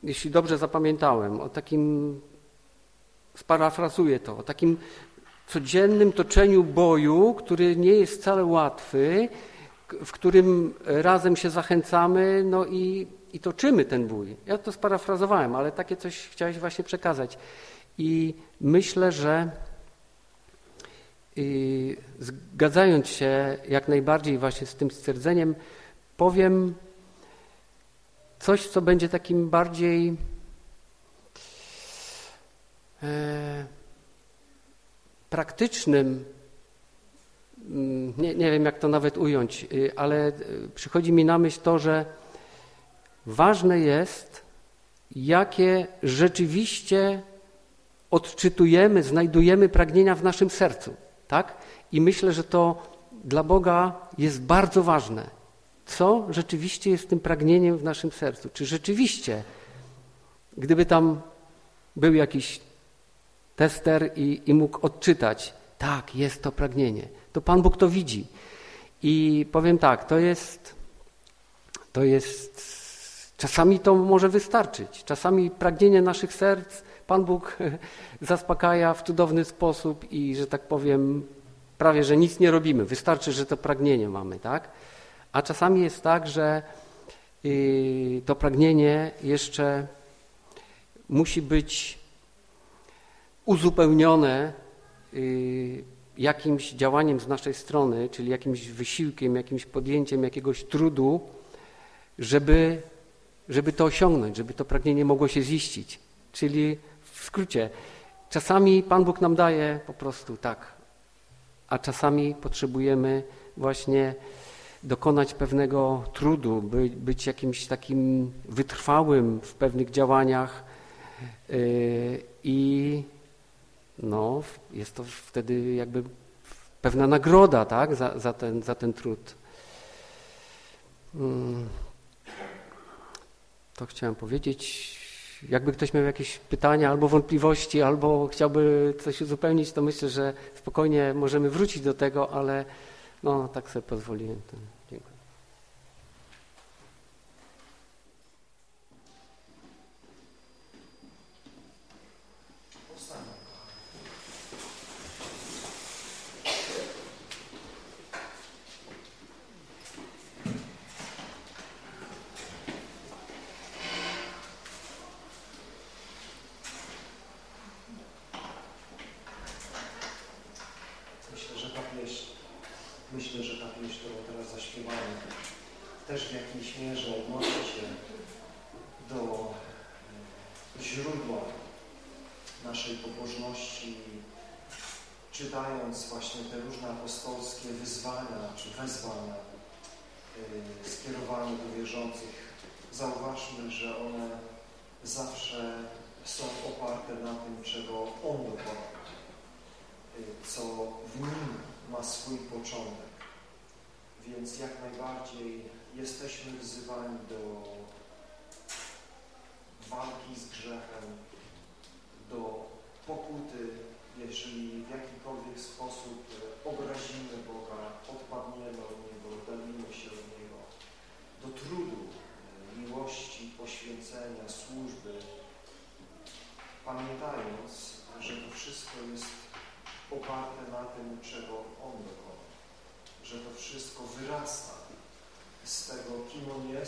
jeśli dobrze zapamiętałem, o takim, sparafrazuję to, o takim codziennym toczeniu boju, który nie jest wcale łatwy, w którym razem się zachęcamy no i, i toczymy ten bój. Ja to sparafrazowałem, ale takie coś chciałeś właśnie przekazać. I myślę, że y, zgadzając się jak najbardziej właśnie z tym stwierdzeniem, powiem coś, co będzie takim bardziej praktycznym Mm, nie, nie wiem jak to nawet ująć, y, ale y, przychodzi mi na myśl to, że ważne jest, jakie rzeczywiście odczytujemy, znajdujemy pragnienia w naszym sercu. Tak? I myślę, że to dla Boga jest bardzo ważne. Co rzeczywiście jest tym pragnieniem w naszym sercu? Czy rzeczywiście, gdyby tam był jakiś tester i, i mógł odczytać, tak, jest to pragnienie, to Pan Bóg to widzi. I powiem tak, to jest, to jest, czasami to może wystarczyć. Czasami pragnienie naszych serc Pan Bóg <laughs> zaspokaja w cudowny sposób i, że tak powiem, prawie, że nic nie robimy. Wystarczy, że to pragnienie mamy, tak? A czasami jest tak, że y, to pragnienie jeszcze musi być uzupełnione y, jakimś działaniem z naszej strony, czyli jakimś wysiłkiem, jakimś podjęciem jakiegoś trudu, żeby, żeby to osiągnąć, żeby to pragnienie mogło się ziścić. Czyli w skrócie, czasami Pan Bóg nam daje po prostu tak, a czasami potrzebujemy właśnie dokonać pewnego trudu, by, być jakimś takim wytrwałym w pewnych działaniach yy, i no, jest to wtedy jakby pewna nagroda tak, za, za, ten, za ten trud. Hmm. To chciałem powiedzieć. Jakby ktoś miał jakieś pytania albo wątpliwości, albo chciałby coś uzupełnić, to myślę, że spokojnie możemy wrócić do tego, ale no, tak sobie pozwoliłem.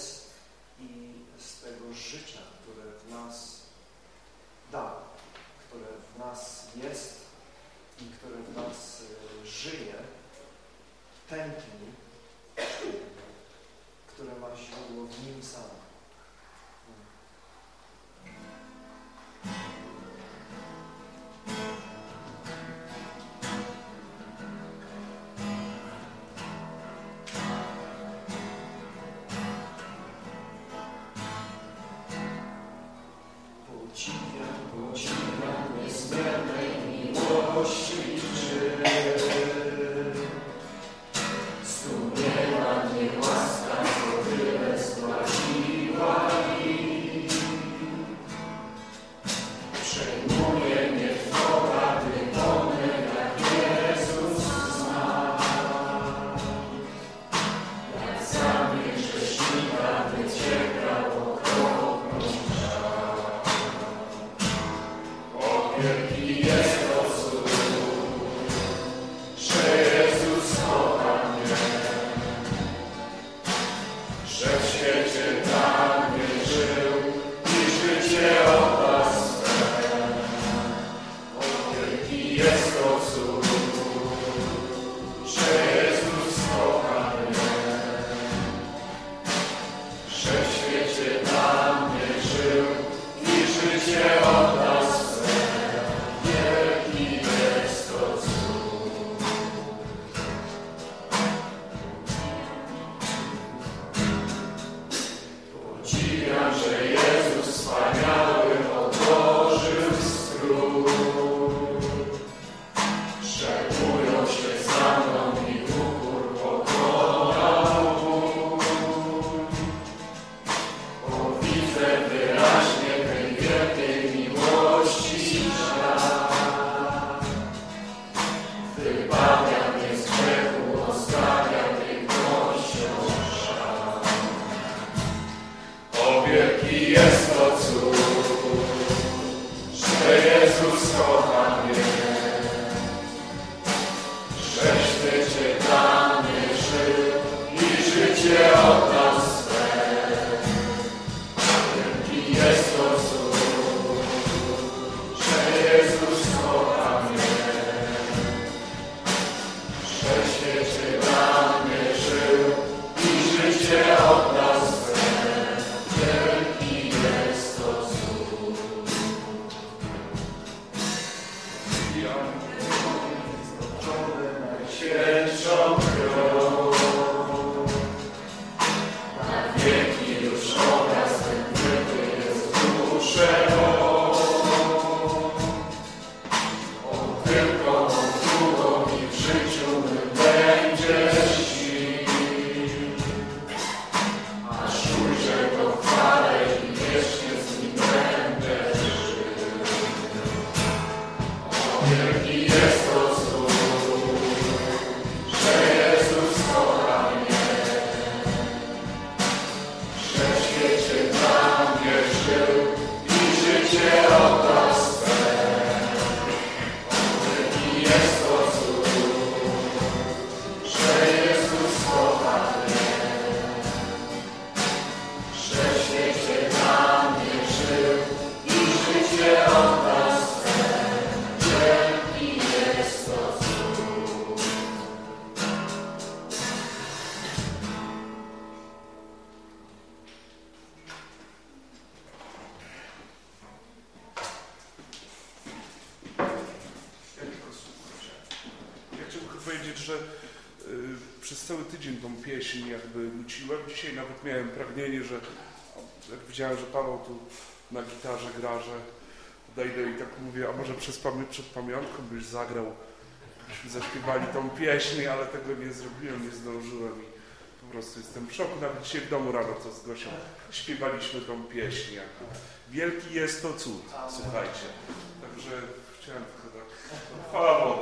Kim że y, przez cały tydzień tą pieśń jakby nuciłem. Dzisiaj nawet miałem pragnienie, że jak widziałem, że Paweł tu na gitarze gra, że podejdę i tak mówię, a może przez pamię przed pamiątką byś zagrał, byśmy zaśpiewali tą pieśń, ale tego nie zrobiłem, nie zdążyłem i po prostu jestem w szoku. Nawet dzisiaj w domu rano to z Gosią śpiewaliśmy tą pieśń. Wielki jest to cud, słuchajcie. Także chciałem tylko tak, chwała.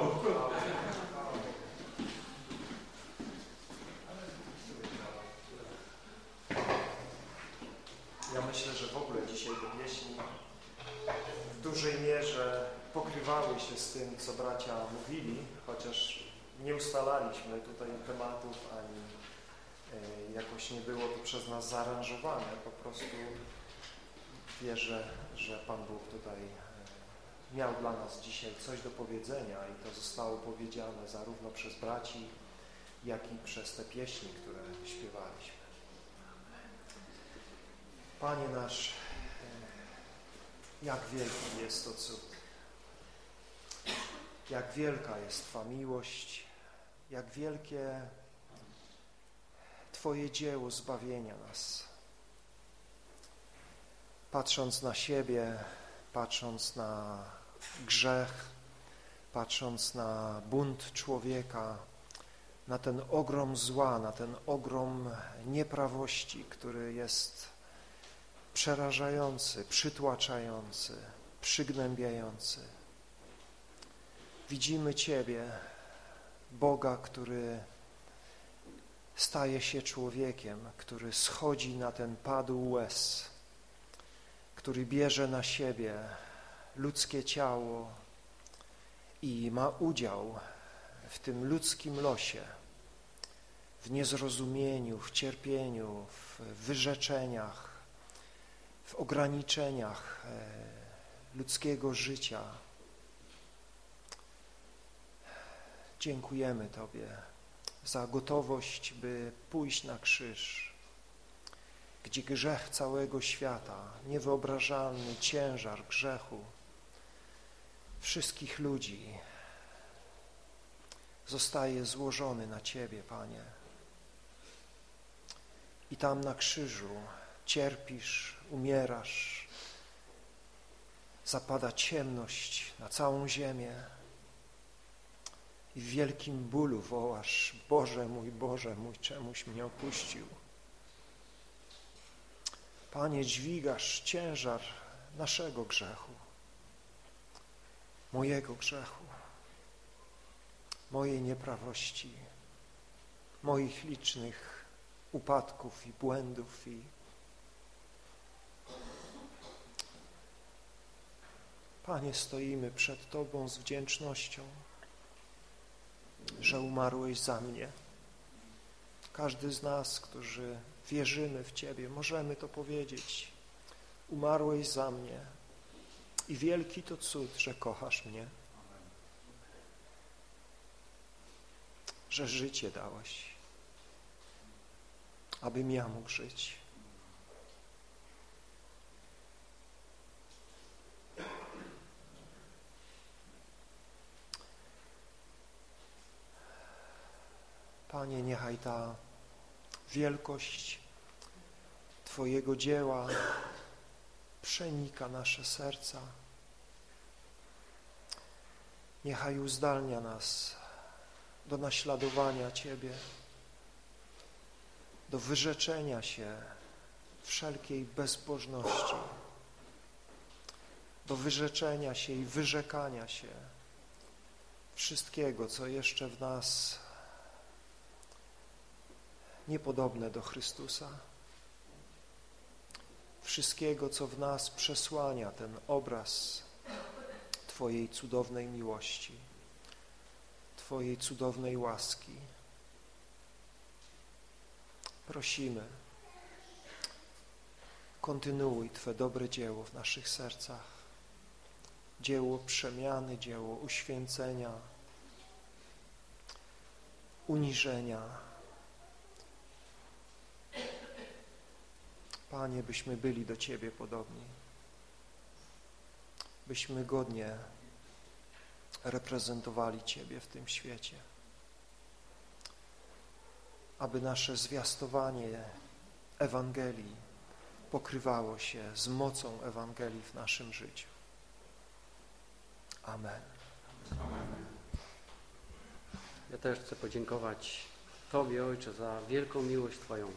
Ja myślę, że w ogóle dzisiaj te pieśni w dużej mierze pokrywały się z tym, co bracia mówili, chociaż nie ustalaliśmy tutaj tematów, ani e, jakoś nie było to przez nas zaaranżowane. Po prostu wierzę, że Pan Bóg tutaj e, miał dla nas dzisiaj coś do powiedzenia i to zostało powiedziane zarówno przez braci, jak i przez te pieśni, które śpiewaliśmy. Panie nasz, jak wielki jest to cud. Jak wielka jest Twa miłość, jak wielkie Twoje dzieło zbawienia nas. Patrząc na siebie, patrząc na grzech, patrząc na bunt człowieka, na ten ogrom zła, na ten ogrom nieprawości, który jest przerażający, przytłaczający, przygnębiający. Widzimy Ciebie, Boga, który staje się człowiekiem, który schodzi na ten padł łez, który bierze na siebie ludzkie ciało i ma udział w tym ludzkim losie, w niezrozumieniu, w cierpieniu, w wyrzeczeniach, w ograniczeniach e, ludzkiego życia. Dziękujemy Tobie za gotowość, by pójść na krzyż, gdzie grzech całego świata, niewyobrażalny ciężar grzechu wszystkich ludzi zostaje złożony na Ciebie, Panie. I tam na krzyżu cierpisz, umierasz, zapada ciemność na całą ziemię i w wielkim bólu wołasz, Boże mój, Boże mój, czemuś mnie opuścił. Panie, dźwigasz ciężar naszego grzechu, mojego grzechu, mojej nieprawości, moich licznych upadków i błędów i Panie, stoimy przed Tobą z wdzięcznością, że umarłeś za mnie. Każdy z nas, którzy wierzymy w Ciebie, możemy to powiedzieć. Umarłeś za mnie i wielki to cud, że kochasz mnie, że życie dałeś, abym ja mógł żyć. Panie, niechaj ta wielkość Twojego dzieła przenika nasze serca. Niechaj uzdalnia nas do naśladowania Ciebie, do wyrzeczenia się wszelkiej bezbożności, do wyrzeczenia się i wyrzekania się wszystkiego, co jeszcze w nas niepodobne do Chrystusa. Wszystkiego, co w nas przesłania ten obraz Twojej cudownej miłości, Twojej cudownej łaski. Prosimy, kontynuuj Twe dobre dzieło w naszych sercach, dzieło przemiany, dzieło uświęcenia, uniżenia, Panie, byśmy byli do Ciebie podobni, byśmy godnie reprezentowali Ciebie w tym świecie. aby nasze zwiastowanie Ewangelii pokrywało się z mocą Ewangelii w naszym życiu. Amen. Ja też chcę podziękować Tobie, Ojcze, za wielką miłość Twoją,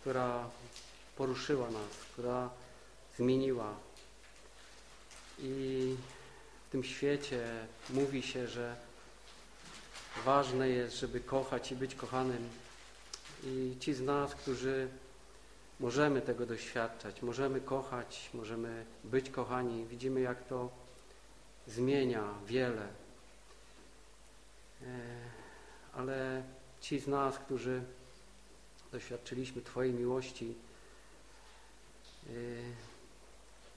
która poruszyła nas, która zmieniła. I w tym świecie mówi się, że ważne jest, żeby kochać i być kochanym. I ci z nas, którzy możemy tego doświadczać, możemy kochać, możemy być kochani, widzimy jak to zmienia wiele. E, ale ci z nas, którzy doświadczyliśmy Twojej miłości,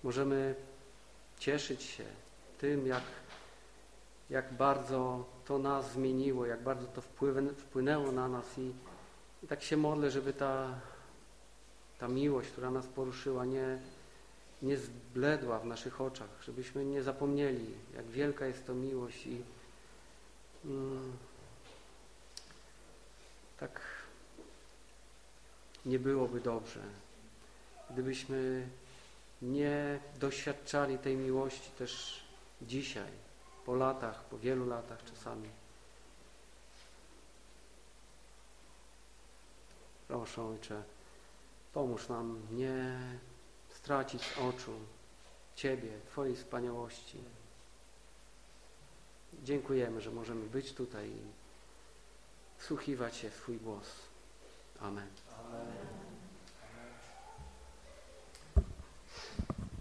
możemy cieszyć się tym, jak, jak bardzo to nas zmieniło, jak bardzo to wpłynęło na nas i, i tak się modlę, żeby ta, ta miłość, która nas poruszyła, nie, nie zbledła w naszych oczach, żebyśmy nie zapomnieli, jak wielka jest to miłość i mm, tak nie byłoby dobrze, gdybyśmy nie doświadczali tej miłości też dzisiaj, po latach, po wielu latach czasami. Proszę Ojcze, pomóż nam nie stracić oczu Ciebie, Twojej wspaniałości. Dziękujemy, że możemy być tutaj i wsłuchiwać się w Twój głos. Amen.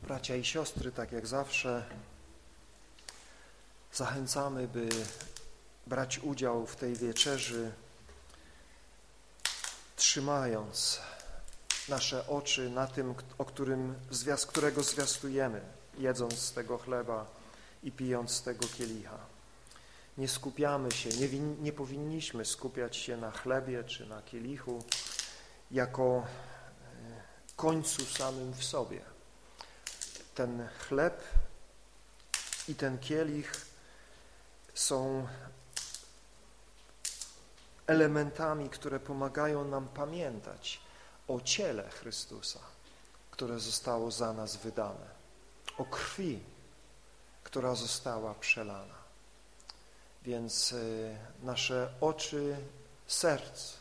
Bracia i siostry, tak jak zawsze, zachęcamy, by brać udział w tej wieczerzy, trzymając nasze oczy na tym, o którym, którego zwiastujemy, jedząc z tego chleba i pijąc z tego kielicha. Nie skupiamy się, nie, nie powinniśmy skupiać się na chlebie czy na kielichu jako e, końcu samym w sobie. Ten chleb i ten kielich są elementami, które pomagają nam pamiętać o ciele Chrystusa, które zostało za nas wydane, o krwi, która została przelana. Więc y, nasze oczy serc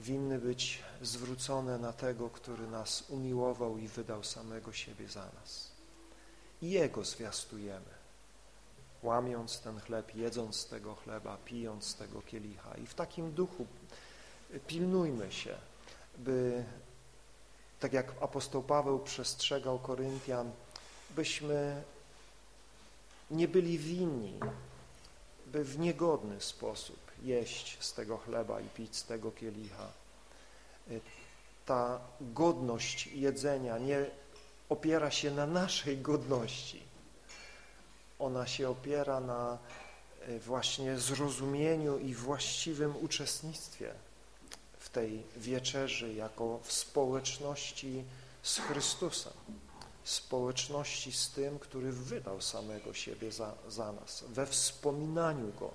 winny być zwrócone na tego, który nas umiłował i wydał samego siebie za nas. I Jego zwiastujemy, łamiąc ten chleb, jedząc tego chleba, pijąc tego kielicha. I w takim duchu pilnujmy się, by, tak jak apostoł Paweł przestrzegał Koryntian, byśmy nie byli winni, by w niegodny sposób jeść z tego chleba i pić z tego kielicha. Ta godność jedzenia nie opiera się na naszej godności. Ona się opiera na e, właśnie zrozumieniu i właściwym uczestnictwie w tej wieczerzy jako w społeczności z Chrystusem, społeczności z tym, który wydał samego siebie za, za nas, we wspominaniu Go,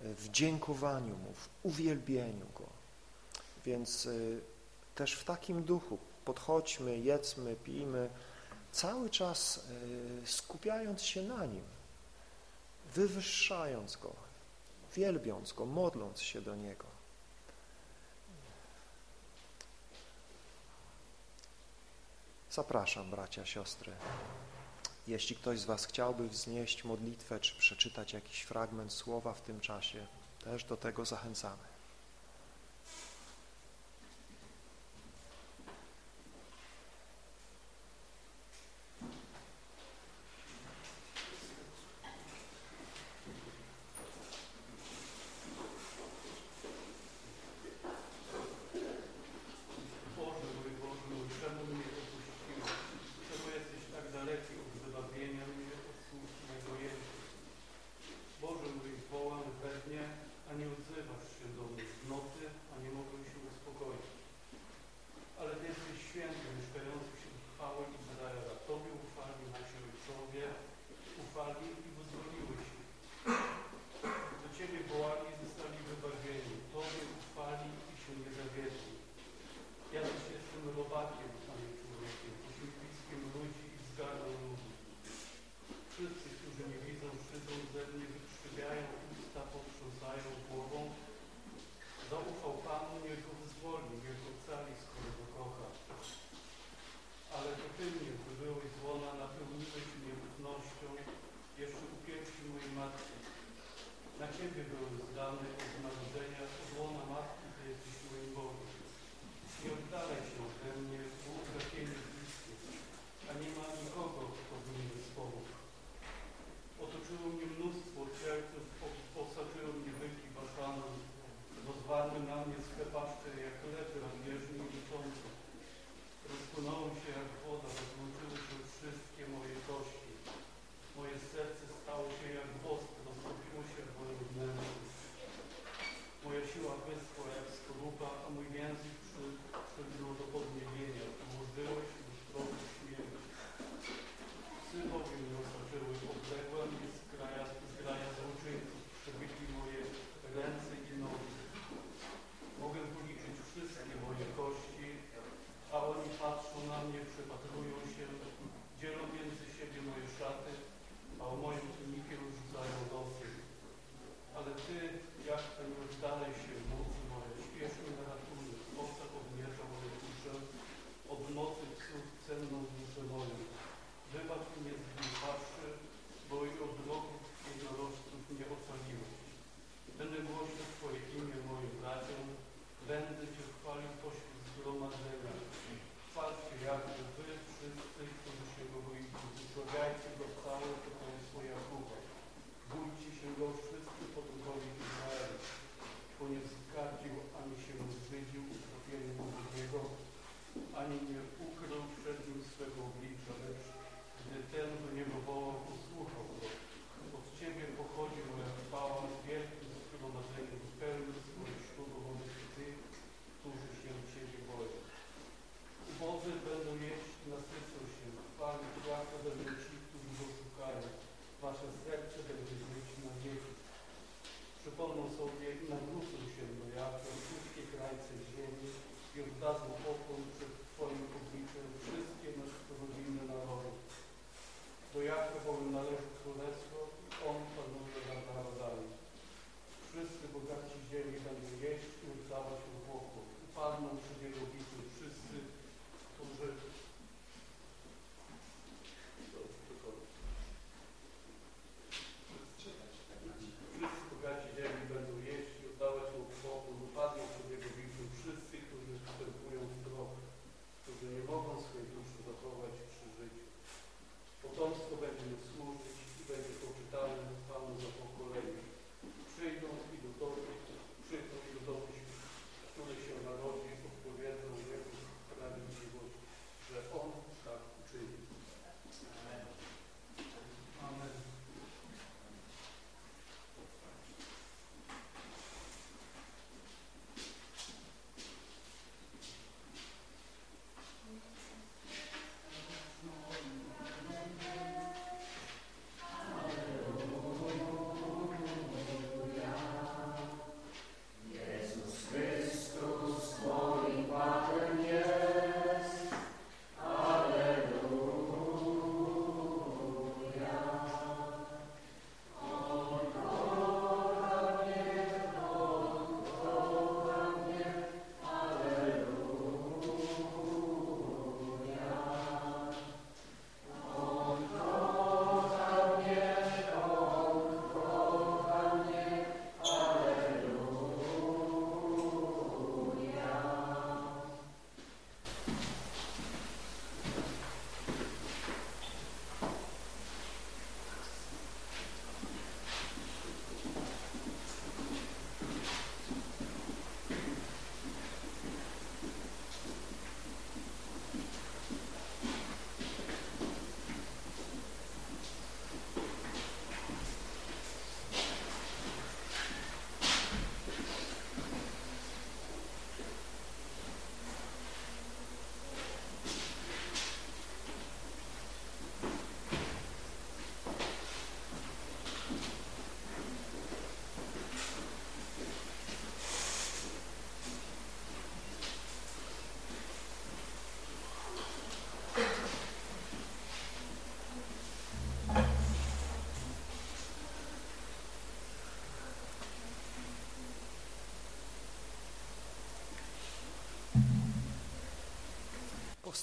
w dziękowaniu Mu, w uwielbieniu Go. Więc y, też w takim duchu podchodźmy, jedzmy, pijmy, cały czas y, skupiając się na Nim, wywyższając Go, wielbiąc Go, modląc się do Niego. Zapraszam, bracia, siostry. Jeśli ktoś z Was chciałby wznieść modlitwę, czy przeczytać jakiś fragment słowa w tym czasie, też do tego zachęcamy.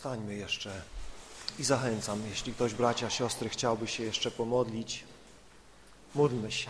powstańmy jeszcze i zachęcam, jeśli ktoś bracia, siostry chciałby się jeszcze pomodlić, módlmy się.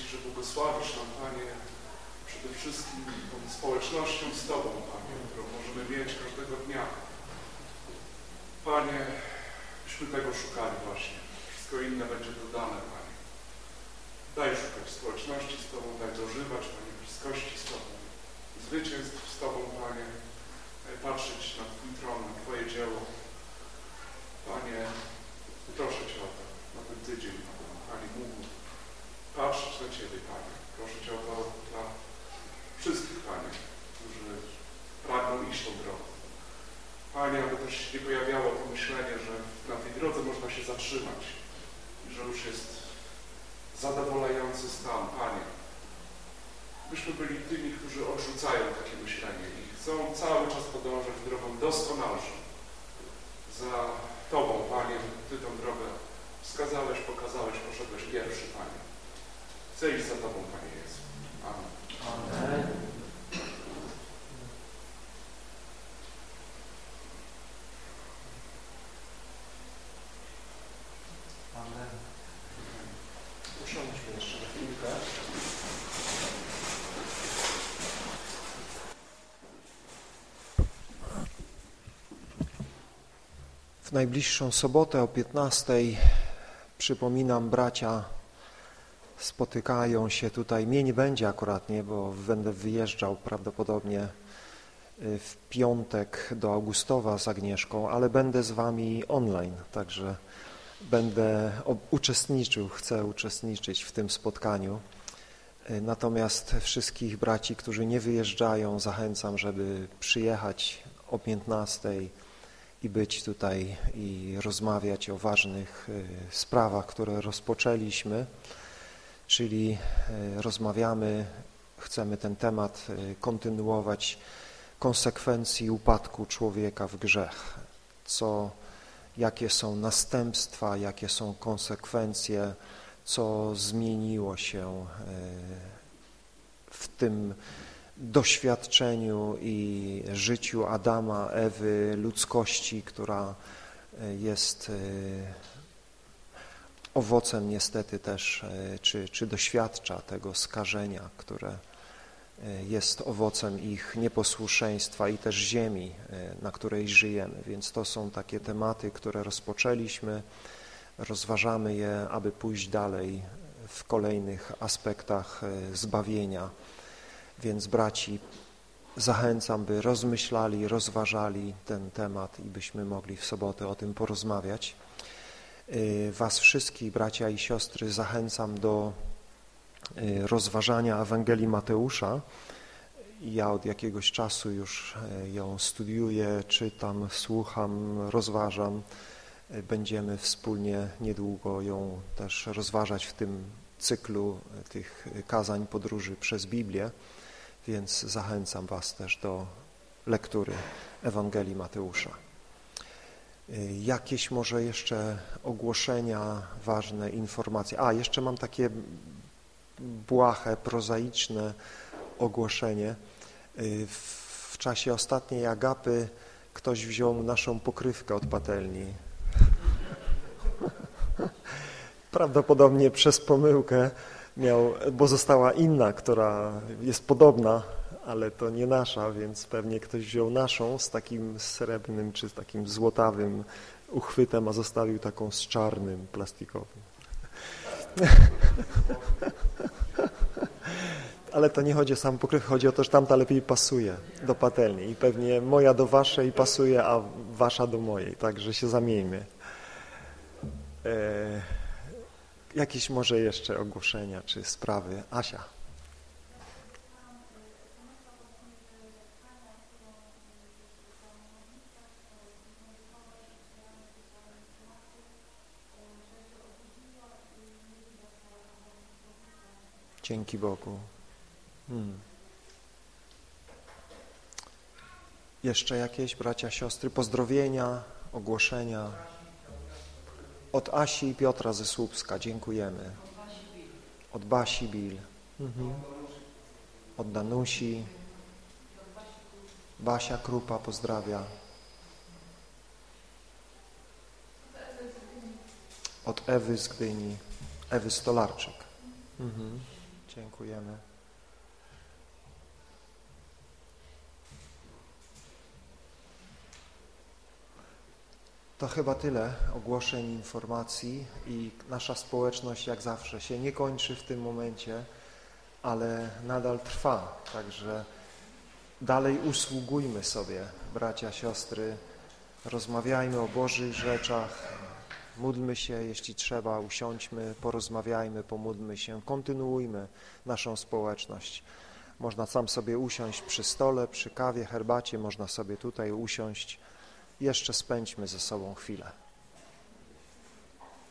Ci, że błogosławisz nam, Panie, przede wszystkim tą społecznością z Tobą, Panie, którą możemy mieć każdego dnia. Panie, byśmy tego szukali właśnie. Wszystko inne będzie dodane. W najbliższą sobotę o 15 przypominam, bracia spotykają się tutaj. Mnie nie będzie akurat, nie, bo będę wyjeżdżał prawdopodobnie y, w piątek do Augustowa z Agnieszką, ale będę z wami online, także będę uczestniczył, chcę uczestniczyć w tym spotkaniu. Y, natomiast wszystkich braci, którzy nie wyjeżdżają, zachęcam, żeby przyjechać o 15 i być tutaj i rozmawiać o ważnych sprawach, które rozpoczęliśmy, czyli rozmawiamy, chcemy ten temat kontynuować konsekwencji upadku człowieka w grzech, co, jakie są następstwa, jakie są konsekwencje, co zmieniło się w tym doświadczeniu i życiu Adama, Ewy, ludzkości, która e, jest e, owocem niestety też, czy, czy doświadcza tego skażenia, które jest owocem ich nieposłuszeństwa i też ziemi, e, na której żyjemy. Więc to są takie tematy, które rozpoczęliśmy, rozważamy je, aby pójść dalej w kolejnych aspektach e, zbawienia. Więc braci, zachęcam, by rozmyślali, rozważali ten temat i byśmy mogli w sobotę o tym porozmawiać. E, was wszystkich, bracia i siostry, zachęcam do Y, rozważania Ewangelii Mateusza. Ja od jakiegoś czasu już y, ją studiuję, czytam, słucham, rozważam. Y, będziemy wspólnie niedługo ją też rozważać w tym cyklu tych kazań podróży przez Biblię, więc zachęcam Was też do lektury Ewangelii Mateusza. Jakieś może jeszcze ogłoszenia, ważne informacje. A, jeszcze mam takie błahe, prozaiczne ogłoszenie. Y, w czasie ostatniej agapy ktoś wziął naszą pokrywkę od patelni. <laughs> Prawdopodobnie przez pomyłkę miał, bo została inna, która jest podobna, ale to nie nasza, więc pewnie ktoś wziął naszą z takim srebrnym czy z takim złotawym uchwytem, a zostawił taką z czarnym, plastikowym. <laughs> Ale to nie chodzi o sam pokryw, chodzi o to, że tamta lepiej pasuje do patelni i pewnie moja do waszej pasuje, a wasza do mojej, także się zamieńmy. E, jakieś może jeszcze ogłoszenia czy sprawy? Asia. Dzięki Bogu. Hmm. Jeszcze jakieś, bracia, siostry, pozdrowienia, ogłoszenia? Od Asi i Piotra ze Słupska, dziękujemy. Od Basi Bil. Mhm. Od Danusi. Basia Krupa pozdrawia. Od Ewy z Gdyni, Ewy Stolarczyk. Mhm. Dziękujemy. To chyba tyle ogłoszeń, informacji i nasza społeczność jak zawsze się nie kończy w tym momencie, ale nadal trwa, także dalej usługujmy sobie, bracia, siostry, rozmawiajmy o Bożych rzeczach, módlmy się, jeśli trzeba, usiądźmy, porozmawiajmy, pomódlmy się, kontynuujmy naszą społeczność. Można sam sobie usiąść przy stole, przy kawie, herbacie, można sobie tutaj usiąść. Jeszcze spędźmy ze sobą chwilę.